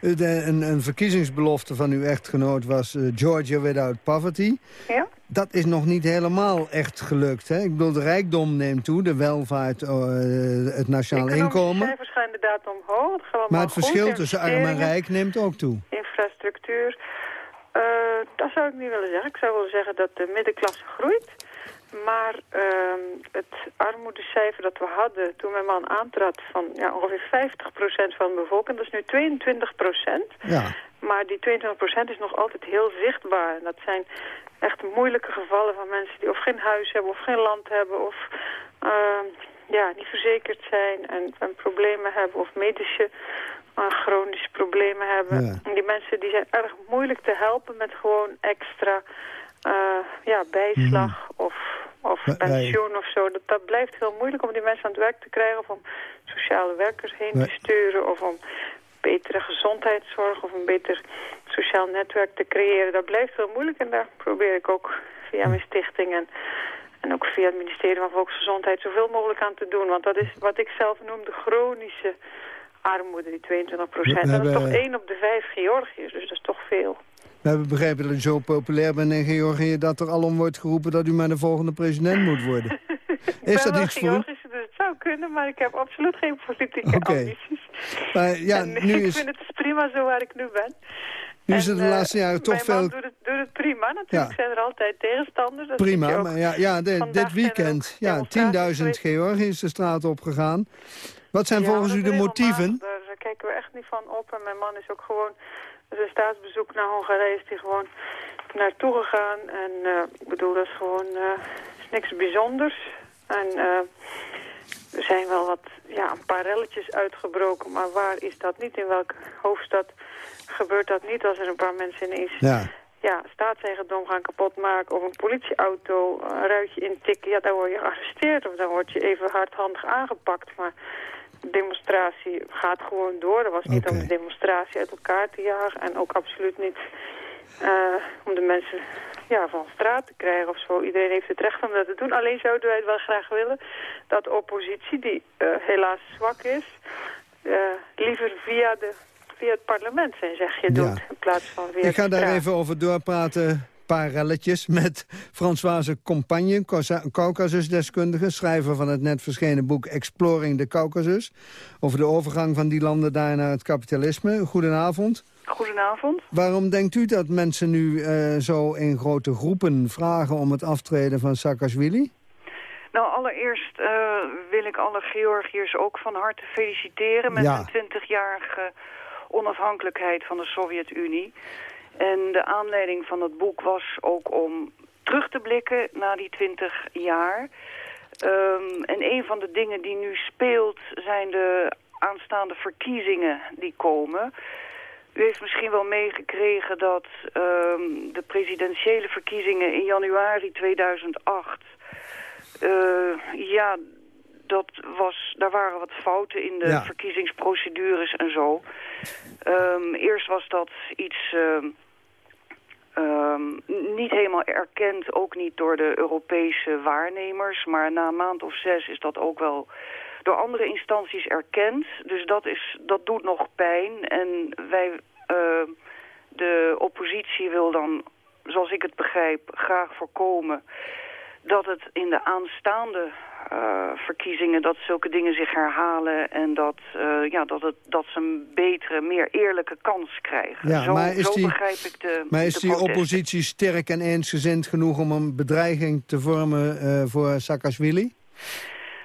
De, een, een verkiezingsbelofte van uw echtgenoot was eh, Georgia without poverty. Ja. Dat is nog niet helemaal echt gelukt. Hè? Ik bedoel, de rijkdom neemt toe, de welvaart, eh, het nationaal inkomen. cijfers gaan inderdaad omhoog. Het Maar het verschil tussen arm en rijk neemt ook toe. infrastructuur. Eh, dat zou ik niet willen zeggen. Ik zou willen zeggen dat de middenklasse groeit. Maar ehm, het armoedecijfer dat we hadden toen mijn man aantrad van ja, ongeveer 50% van de bevolking, dat is nu 22%. Ja. Maar die 22% is nog altijd heel zichtbaar. En dat zijn echt moeilijke gevallen van mensen die of geen huis hebben of geen land hebben of ehm, ja, niet verzekerd zijn en, en problemen hebben of medische eh, chronische problemen hebben. Ja. Die mensen die zijn erg moeilijk te helpen met gewoon extra eh, ja, bijslag of, of Wij- pensioen of zo. Dat, dat blijft heel moeilijk om die mensen aan het werk te krijgen of om sociale werkers heen Wij- te sturen of om betere gezondheidszorg of een beter sociaal netwerk te creëren. Dat blijft heel moeilijk en daar probeer ik ook via mijn stichting en, en ook via het ministerie van Volksgezondheid zoveel mogelijk aan te doen. Want dat is wat ik zelf noem de chronische armoede, die 22 procent. Dat is toch één op de vijf Georgiërs, dus dat is toch veel. We hebben begrepen dat u zo populair bent in Georgië... dat er alom wordt geroepen dat u maar de volgende president moet worden. Ik Is ben dat wel iets voor? Georgische, dus het zou kunnen, maar ik heb absoluut geen politieke ambities. Maar ja, en nu ik is, vind het prima zo waar ik nu ben. nu is het de eh, laatste jaren toch veel... doet het, doet het prima. Natuurlijk Ja. zijn er altijd tegenstanders. dat Prima, maar ja, ja de- dit weekend, ja, 10.000 Georgiërs de straat opgegaan. Wat zijn Ja, volgens u de motieven? Daar kijken we echt niet van op. En mijn man is ook gewoon... Zijn staatsbezoek naar Hongarije is hij gewoon naartoe gegaan. En eh, ik bedoel, dat is gewoon eh, is niks bijzonders. En eh, er zijn wel wat, ja, een paar relletjes uitgebroken. Maar waar is dat niet? In welke hoofdstad gebeurt dat niet? Als er een paar mensen ineens Ja. ja, staatseigendom gaan kapotmaken of een politieauto een ruitje intikken, ja, dan word je gearresteerd of dan word je even hardhandig aangepakt. Maar de demonstratie gaat gewoon door. Er was niet om de demonstratie uit elkaar te jagen en ook absoluut niet eh, om de mensen ja, van straat te krijgen of zo. Iedereen heeft het recht om dat te doen. Alleen zouden wij het wel graag willen dat de oppositie, die eh, helaas zwak is, eh, liever via, de, via het parlement zijn zegje doet in plaats van via Ik ga de daar straat. even over doorpraten. Een paar relletjes met Françoise Compagne, Caucasusdeskundige... schrijver van het net verschenen boek Exploring the Caucasus... over de overgang van die landen daar naar het kapitalisme. Goedenavond. Goedenavond. Waarom denkt u dat mensen nu eh, zo in grote groepen vragen... om het aftreden van Saakashvili? Nou, allereerst eh, wil ik alle Georgiërs ook van harte feliciteren... met Ja. hun 20-jarige onafhankelijkheid van de Sovjet-Unie. En de aanleiding van het boek was ook om terug te blikken na die 20 jaar. Ehm, en een van de dingen die nu speelt zijn de aanstaande verkiezingen die komen... U heeft misschien wel meegekregen dat ehm, de presidentiële verkiezingen in januari 2008... eh, ja, dat was, daar waren wat fouten in de Ja. verkiezingsprocedures en zo. Ehm, eerst was dat iets ehm, niet helemaal erkend, ook niet door de Europese waarnemers. Maar na een maand of zes is dat ook wel door andere instanties erkend. Dus dat, is, dat doet nog pijn. En wij, eh, de oppositie wil dan, zoals ik het begrijp, graag voorkomen dat het in de aanstaande eh, verkiezingen dat zulke dingen zich herhalen en dat, eh, ja, dat, het, dat ze een betere, meer eerlijke kans krijgen. Ja, zo, maar is zo die- begrijp ik de Maar is de die oppositie sterk en eensgezind genoeg... om een bedreiging te vormen voor Saakashvili?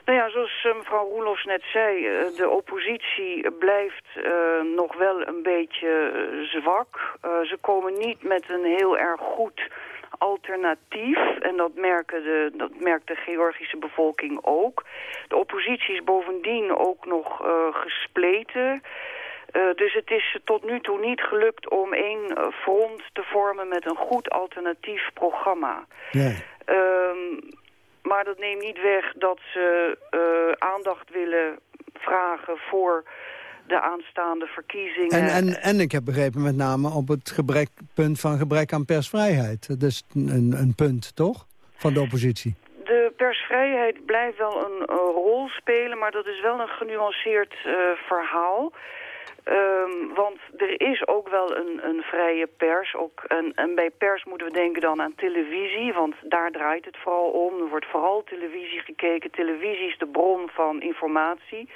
Nou ja, zoals eh, mevrouw Roelofs net zei, eh, de oppositie blijft eh, nog wel een beetje zwak. Ze komen niet met een heel erg goed alternatief. En dat, merken de, dat merkt de Georgische bevolking ook. De oppositie is bovendien ook nog gespleten. Dus het is tot nu toe niet gelukt om één front te vormen met een goed alternatief programma. Ehm, maar dat neemt niet weg dat ze eh, aandacht willen vragen voor de aanstaande verkiezingen. En, en, en ik heb begrepen met name op het gebrek, punt van gebrek aan persvrijheid. Dat is een, een punt, toch? Van de oppositie. De persvrijheid blijft wel een, rol spelen, maar dat is wel een genuanceerd eh, verhaal. Ehm, want er is ook wel een, een vrije pers. Ook, en, en bij pers moeten we denken dan aan televisie, want daar draait het vooral om. Er wordt vooral televisie gekeken. Televisie is de bron van informatie.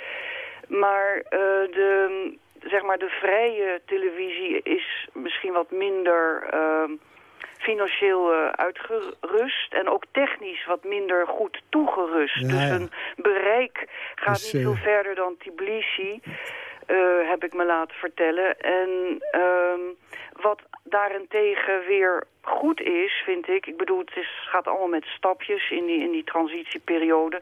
Maar, eh, de, zeg maar de vrije televisie is misschien wat minder ehm, financieel eh, uitgerust en ook technisch wat minder goed toegerust. Ja, dus een bereik gaat Dus, niet veel eh, verder dan Tbilisi, eh, heb ik me laten vertellen. En ehm, wat daarentegen weer goed is, vind ik, ik bedoel het is, gaat allemaal met stapjes in die, in die transitieperiode...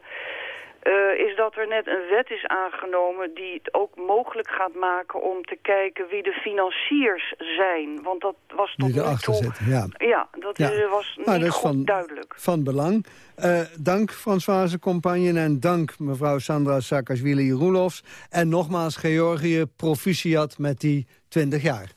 eh, is dat er net een wet is aangenomen die het ook mogelijk gaat maken om te kijken wie de financiers zijn. Want dat was tot nu toe... zitten, ja. Ja, dat Ja. eh, was niet Nou, dat is goed van, duidelijk. van belang. Eh, dank Françoise Compagne en dank mevrouw Sandra Saakashvili-Roelofs. En nogmaals Georgië proficiat met die 20 jaar.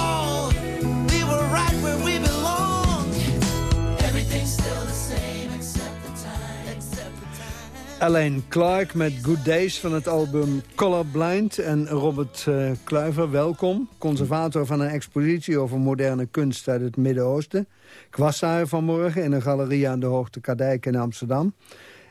Alain Clark met Good Days van het album Colorblind. En Robert eh, Kluiver, welkom. Conservator van een expositie over moderne kunst uit het Midden-Oosten. Ik was daar vanmorgen in een galerie aan de Hoogte Kadijk in Amsterdam.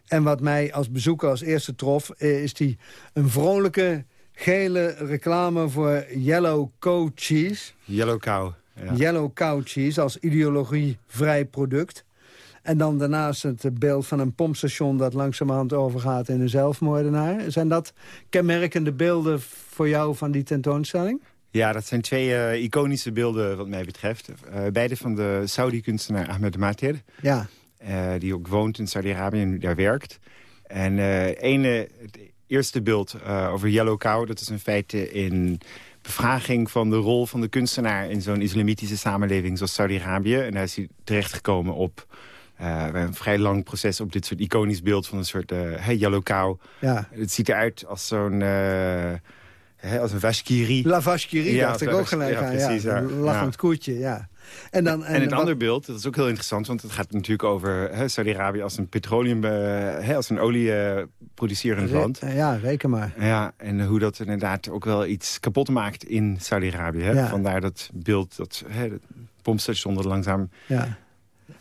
En wat mij als bezoeker als eerste trof... eh, is die een vrolijke gele reclame voor Yellow Cow Cheese. Yellow Cow. Ja. Yellow Cow Cheese als ideologievrij product. En dan daarnaast het beeld van een pompstation... dat langzamerhand overgaat in een zelfmoordenaar. Zijn dat kenmerkende beelden voor jou van die tentoonstelling? Ja, dat zijn twee eh, iconische beelden wat mij betreft. Eh, beide van de Saudi-kunstenaar Ahmed Mater. Ja. eh, die ook woont in Saudi-Arabië en daar werkt. En ene, het eerste beeld over Yellow Cow... dat is in feite in bevraging van de rol van de kunstenaar... in zo'n islamitische samenleving zoals Saudi-Arabië. En daar is hij terechtgekomen op eh, een vrij lang proces... op dit soort iconisch beeld van een soort eh, hey, Yellow Cow. Ja. Het ziet eruit als zo'n... hè, als een vashkiri. La Vashkiri Ja, dacht ik ook gelijk ja, aan. precies, ja. Een lachend koetje, ja. En, dan, En, het wat- andere beeld, dat is ook heel interessant... want het gaat natuurlijk over Saudi-Arabië als een petroleum... hè, als een olieproducerend Re- land. Ja, reken maar. Ja, en hoe dat inderdaad ook wel iets kapot maakt in Saudi-Arabië. Vandaar dat beeld, dat hè, pompstation dat langzaam... Ja.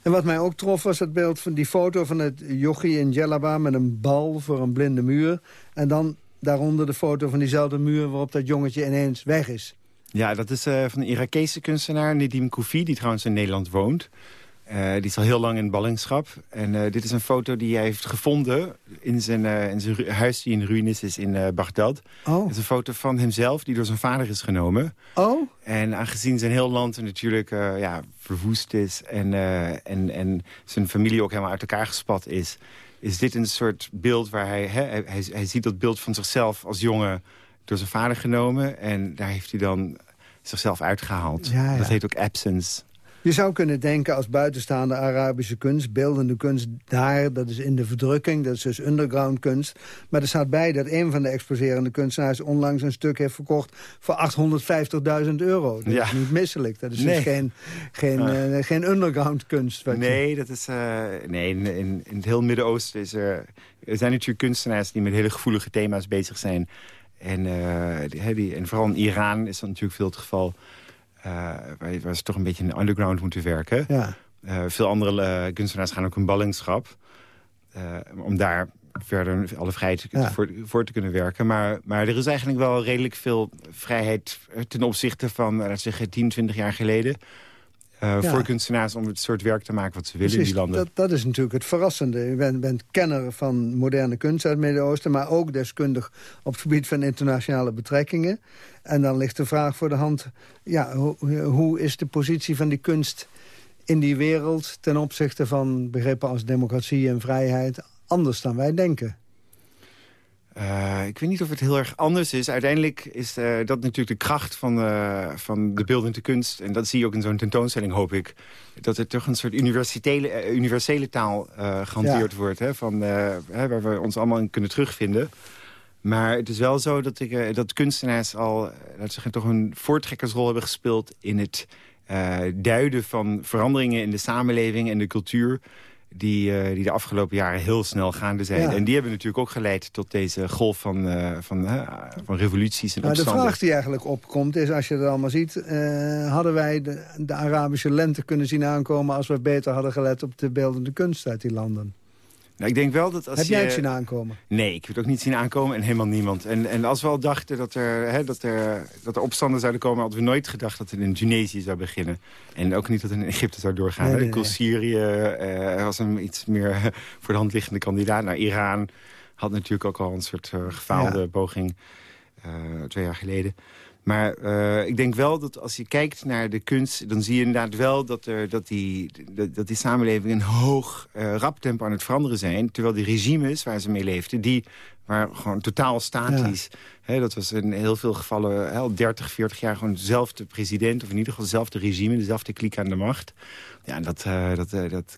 En wat mij ook trof was het beeld van die foto van het jochie in Djellaba... met een bal voor een blinde muur. En dan daaronder de foto van diezelfde muur... waarop dat jongetje ineens weg is. Ja, dat is eh, van een Irakese kunstenaar, Nedim Koufi... die trouwens in Nederland woont. Eh, die is al heel lang in ballingschap. En eh, dit is een foto die hij heeft gevonden in zijn, in zijn huis die in ruïnes is in Bagdad. Oh. Het is een foto van hemzelf die door zijn vader is genomen. Oh? En aangezien zijn heel land natuurlijk ja, verwoest is... En, eh, en, en zijn familie ook helemaal uit elkaar gespat is... is dit een soort beeld waar hij, hè, hij, hij... hij ziet dat beeld van zichzelf als jongen door zijn vader genomen... en daar heeft hij dan zichzelf uitgehaald. Ja, ja. Dat heet ook absence. Je zou kunnen denken als buitenstaande Arabische kunst... beeldende kunst daar, dat is in de verdrukking, dat is dus underground kunst. Maar er staat bij dat een van de exposerende kunstenaars... onlangs een stuk heeft verkocht voor 850.000 euro. Dat Ja. is niet misselijk. Dat is Nee. dus geen, geen, eh, geen underground kunst. je- Nee, dat is, eh, nee in, in, het heel Midden-Oosten is er... Er zijn natuurlijk kunstenaars die met hele gevoelige thema's bezig zijn. En, eh, die, en vooral in Iran is dat natuurlijk veel het geval... eh, waar, waar ze toch een beetje in de underground moeten werken. Ja. Eh, veel andere eh, kunstenaars gaan ook in ballingschap. om daar verder alle vrijheid Ja. voor, voor te kunnen werken. Maar, maar er is eigenlijk wel redelijk veel vrijheid... ten opzichte van, laten we zeggen, 10, 20 jaar geleden... eh, Ja. voor kunstenaars om het soort werk te maken wat ze willen in die landen. dat, dat is natuurlijk het verrassende. Je bent, bent kenner van moderne kunst uit het Midden-Oosten... maar ook deskundig op het gebied van internationale betrekkingen. En dan ligt de vraag voor de hand... Ja, hoe is de positie van die kunst in die wereld... ten opzichte van begrippen als democratie en vrijheid... anders dan wij denken? Eh, ik weet niet of het heel erg anders is. Uiteindelijk is eh, dat natuurlijk de kracht van, eh, van de beeldende kunst. En dat zie je ook in zo'n tentoonstelling, hoop ik. Dat er toch een soort universele, universele taal eh gehanteerd Ja. wordt. Hè, van, hè, waar we ons allemaal in kunnen terugvinden. Maar het is wel zo dat, ik, dat kunstenaars al laten zeggen, toch een voortrekkersrol hebben gespeeld... in het duiden van veranderingen in de samenleving en de cultuur... Die, eh, die de afgelopen jaren heel snel gaande zijn. Ja. En die hebben natuurlijk ook geleid tot deze golf van, eh, van, eh, van revoluties en Nou, de vraag die eigenlijk opkomt is, als je het allemaal ziet... hadden wij de, de Arabische lente kunnen zien aankomen... als we beter hadden gelet op de beeldende kunst uit die landen? Nou, ik denk wel dat als Heb jij je- het zien aankomen? Nee, ik heb het ook niet zien aankomen en helemaal niemand. En, en als we al dachten dat er, hè, dat, er, dat er opstanden zouden komen... hadden we nooit gedacht dat het in Tunesië zou beginnen. En ook niet dat het in Egypte zou doorgaan. Nee, hè. nee, Ik bedoel, nee. Syrië eh, was een iets meer voor de hand liggende kandidaat. Nou, Iran had natuurlijk ook al een soort eh, gefaalde Ja. poging eh, twee jaar geleden. Maar eh, ik denk wel dat als je kijkt naar de kunst... dan zie je inderdaad wel dat, er, dat, die, dat, die samenleving een hoog eh, rap tempo aan het veranderen zijn. Terwijl die regimes waar ze mee leefden, die waren gewoon totaal statisch. Dat was in heel veel gevallen hè, al 30, 40 jaar gewoon dezelfde president... of in ieder geval dezelfde regime, dezelfde kliek aan de macht. Ja, dat, eh, dat, eh, dat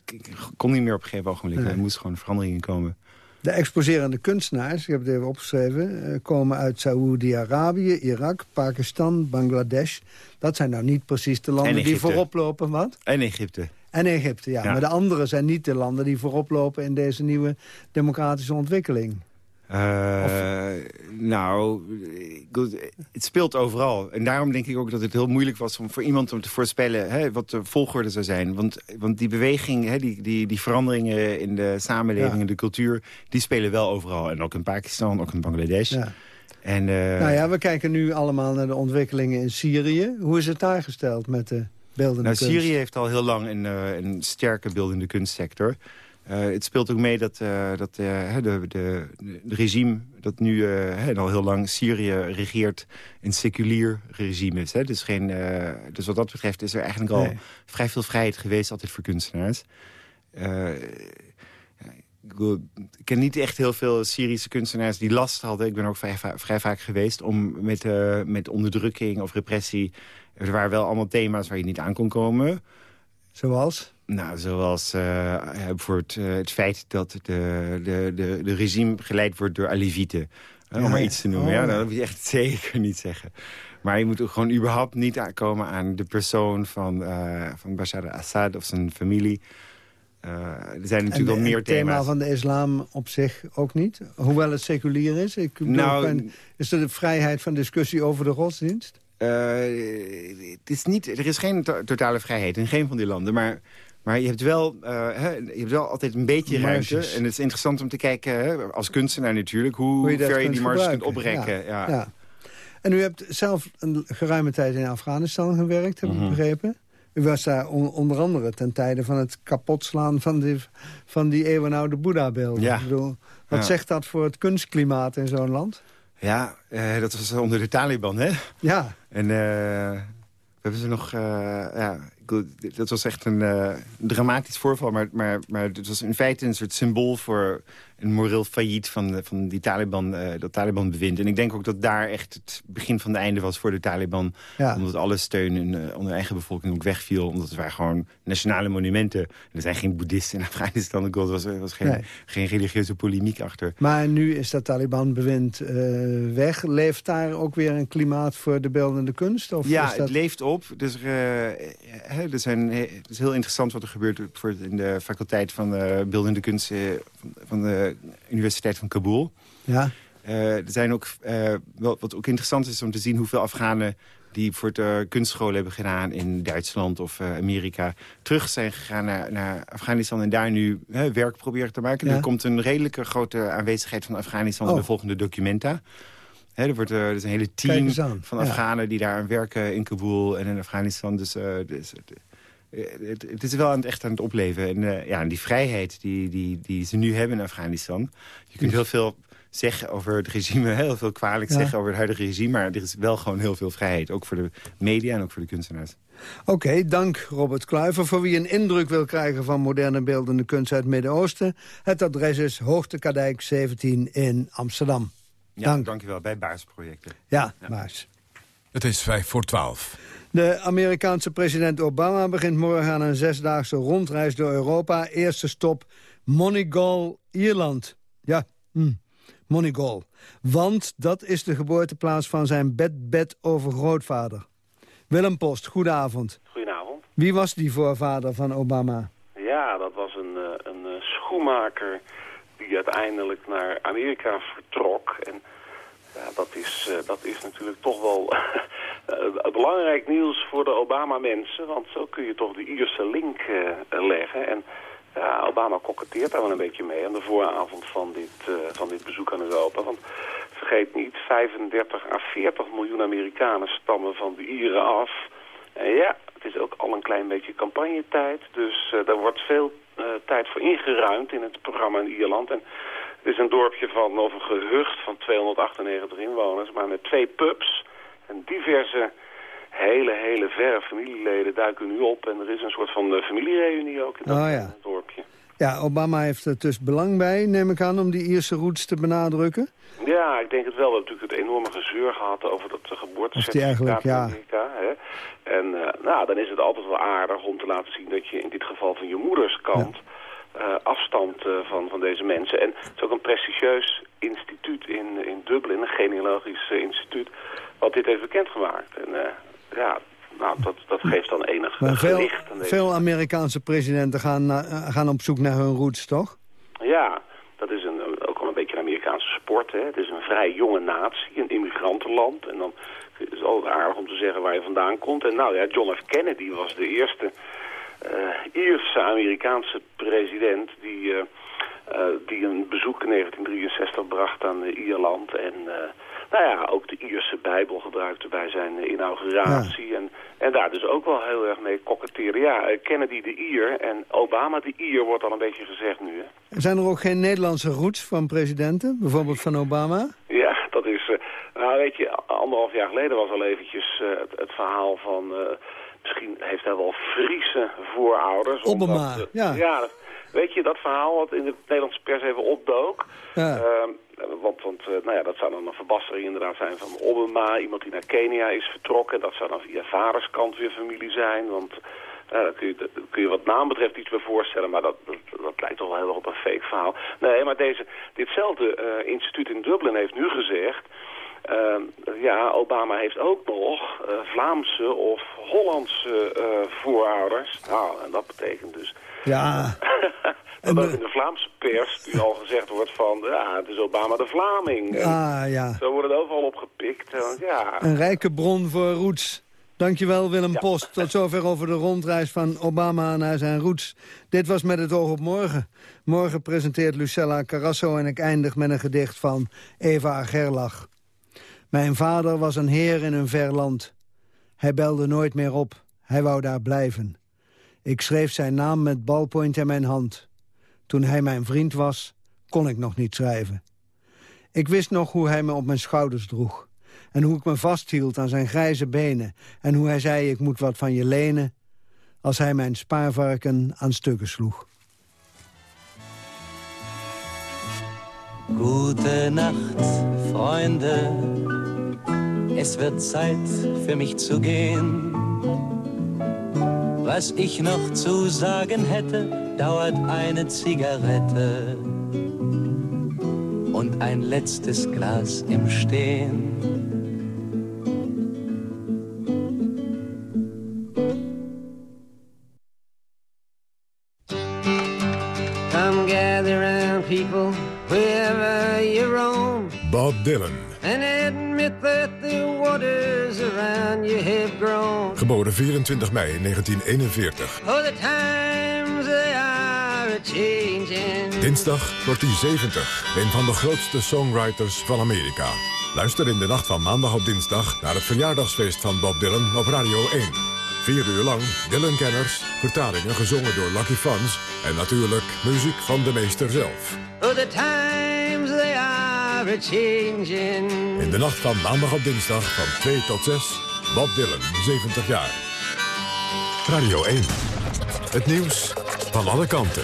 kon niet meer op een gegeven ogenblik. Er moest gewoon veranderingen komen. De exposerende kunstenaars, ik heb het even opgeschreven... eh, komen uit Saoedi-Arabië, Irak, Pakistan, Bangladesh. Dat zijn nou niet precies de landen En die voorop lopen, wat? En Egypte. En Egypte, ja. Ja. Maar de andere zijn niet de landen die voorop lopen... in deze nieuwe democratische ontwikkeling. Eh, nou, het speelt overal. En daarom denk ik ook dat het heel moeilijk was om voor iemand om te voorspellen hè, wat de volgorde zou zijn. Want, want die beweging, hè, die, die, die veranderingen in de samenleving Ja. en de cultuur, die spelen wel overal. En ook in Pakistan, ook in Bangladesh. Ja. En, eh, nou ja, we kijken nu allemaal naar de ontwikkelingen in Syrië. Hoe is het daar gesteld met de beeldende Nou, kunst? Syrië heeft al heel lang een, eh, een sterke beeldende kunstsector. Eh, het speelt ook mee dat, eh, dat eh, de, de, de regime dat nu al heel lang Syrië regeert een seculier regime is. Hè. Dus, geen, dus wat dat betreft is er eigenlijk al Nee. vrij veel vrijheid geweest altijd voor kunstenaars. Ik ken niet echt heel veel Syrische kunstenaars die last hadden. Ik ben ook vrij, vrij vaak geweest om met, met onderdrukking of repressie... Er waren wel allemaal thema's waar je niet aan kon komen. Zoals? Nou, zoals eh, ja, bijvoorbeeld eh, het feit dat de, de, de, de regime geleid wordt door Alevieten. Ja, om maar iets te noemen. Oh, ja, ja. dat moet je echt zeker niet zeggen. Maar je moet ook gewoon überhaupt niet aankomen aan de persoon van, eh, van Bashar al-Assad of zijn familie. Eh, er zijn natuurlijk wel meer het thema thema's. van de islam op zich ook niet? Hoewel het seculier is? Ik Nou, ben- is er de vrijheid van discussie over de godsdienst? Eh, het is niet, er is geen to- totale vrijheid in geen van die landen. Maar, maar je, hebt wel, eh, hè, je hebt wel altijd een beetje Marges. ruimte. En het is interessant om te kijken, hè, als kunstenaar natuurlijk... hoe, Hoe je ver je die marges kunt oprekken. Ja. Ja. En u hebt zelf een geruime tijd in Afghanistan gewerkt, heb ik Mhm. begrepen. U was daar on- onder andere ten tijde van het kapotslaan van die, van die eeuwenoude Boeddha-beelden. Ja. Ik bedoel, wat Ja. zegt dat voor het kunstklimaat in zo'n land? Ja, eh, dat was onder de Taliban, hè? Ja. En eh, we hebben ze nog... ja, dat was echt een eh, dramatisch voorval. Maar, maar, maar het was in feite een soort symbool voor een moreel failliet van, de- van die Taliban, eh, dat Taliban-bewind. En ik denk ook dat daar echt het begin van de einde was voor de Taliban. Ja. Omdat alle steun in, eh, onder eigen bevolking ook wegviel. Omdat het waren gewoon nationale monumenten. Er zijn geen boeddhisten in Afghanistan. Er was, er was geen, Nee. geen religieuze polemiek achter. Maar nu is dat Taliban-bewind eh, weg. Leeft daar ook weer een klimaat voor de beeldende kunst? Of ja, dat... het leeft op. Dus er, eh, hè, er zijn, he- het is heel interessant wat er gebeurt voor in de faculteit van eh, beeldende kunst eh, van de Universiteit van Kabul. Ja. Eh, er zijn ook, eh, wat ook interessant is om te zien hoeveel Afghanen die voor de kunstschool hebben gedaan in Duitsland of eh, Amerika... terug zijn gegaan naar, naar Afghanistan en daar nu hè, werk proberen te maken. Ja. Er komt een redelijke grote aanwezigheid van Afghanistan in Oh. de volgende documenta. Hè, er, wordt, er is een hele team van Ja. Afghanen die daar aan werken in Kabul en in Afghanistan. Dus, dus het, eh, het, is wel aan het, echt aan het opleven. En, eh, ja, en die vrijheid die, die, die ze nu hebben in Afghanistan... je kunt heel veel zeggen over het regime, heel veel kwalijk Ja. zeggen over het huidige regime... maar er is wel gewoon heel veel vrijheid, ook voor de media en ook voor de kunstenaars. Oké, dank Robert Kluiver. Voor wie een indruk wil krijgen van moderne beeldende kunst uit het Midden-Oosten... het adres is Hoogtekadijk 17 in Amsterdam. Ja, Dank. dankjewel, bij Baarsprojecten. Ja, Maars. Het is vijf voor twaalf. De Amerikaanse president Obama begint morgen aan een zesdaagse rondreis door Europa. Eerste stop Monegal, Ierland. Ja, hm. Moneygall. Want dat is de geboorteplaats van zijn bed-bed overgrootvader. Willem Post, goedenavond. Goedenavond. Wie was die voorvader van Obama? Ja, dat was een, eh, een eh, schoenmaker die uiteindelijk naar Amerika vertrok. En ja, dat, is, eh, dat is natuurlijk toch wel eh, belangrijk nieuws voor de Obama-mensen. Want zo kun je toch de Ierse link eh, leggen. En ja, Obama koketteert daar wel een beetje mee aan de vooravond van dit, van dit bezoek aan Europa. Want vergeet niet, 35 à 40 miljoen Amerikanen stammen van de Ieren af. En ja, het is ook al een klein beetje campagnetijd. Dus daar wordt veel tijd voor ingeruimd in het programma in Ierland. En het is een dorpje van, of een gehucht van 298 inwoners, maar met twee pubs en diverse hele, hele verre familieleden duiken nu op. En er is een soort van eh, familiereunie ook in dat Oh ja. dorpje. Ja, Obama heeft er dus belang bij, neem ik aan, om die Ierse roots te benadrukken. Ja, ik denk het wel. We hebben natuurlijk het enorme gezeur gehad over dat uh, geboortecertificaat ja. in Amerika. Hè? En eh, nou, dan is het altijd wel aardig om te laten zien dat je in dit geval van je moederskant eh, afstamt eh, van, van deze mensen. En het is ook een prestigieus instituut in, in Dublin, een genealogisch eh, instituut, wat dit heeft bekendgemaakt. En ja, nou, dat, dat geeft dan enig Maar veel, gewicht aan deze veel Amerikaanse presidenten gaan, gaan op zoek naar hun roots, toch? Ja, dat is een, ook wel een beetje een Amerikaanse sport. Hè. Het is een vrij jonge natie, een immigrantenland. En dan is het altijd aardig om te zeggen waar je vandaan komt. En nou ja, John F. Kennedy was de eerste Ierse Amerikaanse president die, eh, eh, die een bezoek in 1963 bracht aan eh, Ierland. En eh, nou ja, ook de Ierse Bijbel gebruikte bij zijn eh, inauguratie. En, en daar dus ook wel heel erg mee koketteerde. Ja, eh, Kennedy de Ier en Obama de Ier wordt al een beetje gezegd nu. Hè. Zijn er ook geen Nederlandse roots van presidenten? Bijvoorbeeld van Obama? Ja, dat is... eh, nou, weet je, anderhalf jaar geleden was al eventjes eh, het, het verhaal van... eh, misschien heeft hij wel Friese voorouders. Obama, omdat, ja. dat- Weet je, dat verhaal wat in de Nederlandse pers even opdook... Ja. Ehm, want want eh, nou ja, dat zou dan een verbastering inderdaad zijn van Obama. Iemand die naar Kenia is vertrokken. Dat zou dan via vaderskant weer familie zijn. Want eh, daar kun je, daar kun je wat naam betreft iets bij voorstellen. Maar dat, dat, dat lijkt toch wel heel erg op een fake verhaal. Nee, maar deze, ditzelfde eh, instituut in Dublin heeft nu gezegd... Ehm, ja, Obama heeft ook nog eh, Vlaamse of Hollandse eh, voorouders. Nou, en dat betekent dus Ja, dat ook in de Vlaamse pers nu al gezegd wordt van... ja, het is Obama de Vlaming. Ah, ja. Zo wordt het overal opgepikt. Ja, Een rijke bron voor roots. Dankjewel Willem Post. Tot zover over de rondreis van Obama naar zijn roots. Dit was Met het oog op morgen. Morgen presenteert Lucella Carrasso en ik eindig met een gedicht van Eva Gerlach. Mijn vader was een heer in een ver land. Hij belde nooit meer op. Hij wou daar blijven. Ik schreef zijn naam met ballpoint in mijn hand. Toen hij mijn vriend was, kon ik nog niet schrijven. Ik wist nog hoe hij me op mijn schouders droeg. En hoe ik me vasthield aan zijn grijze benen. En hoe hij zei, ik moet wat van je lenen. Als hij mijn spaarvarken aan stukken sloeg. Gute Nacht. Es wird Zeit für mich zu gehen. Was ich noch zu sagen hätte, dauert eine Zigarette und ein letztes Glas im Stehen. Come gather round people wherever you roam Bob Dylan. and admit that the waters around you have grown. Geboren 24 mei 1941. Oh, the times they are a-changing. Dinsdag wordt hij 70. Een van de grootste songwriters van Amerika. Luister in de nacht van maandag op dinsdag naar het verjaardagsfeest van Bob Dylan op Radio 1. Vier uur lang Dylan-kenners, vertalingen gezongen door Lucky Fans... en natuurlijk muziek van de meester zelf. Oh, the times they are In de nacht van maandag op dinsdag van 2 tot 6, Bob Dylan, 70 jaar. Radio 1. Het nieuws van alle kanten.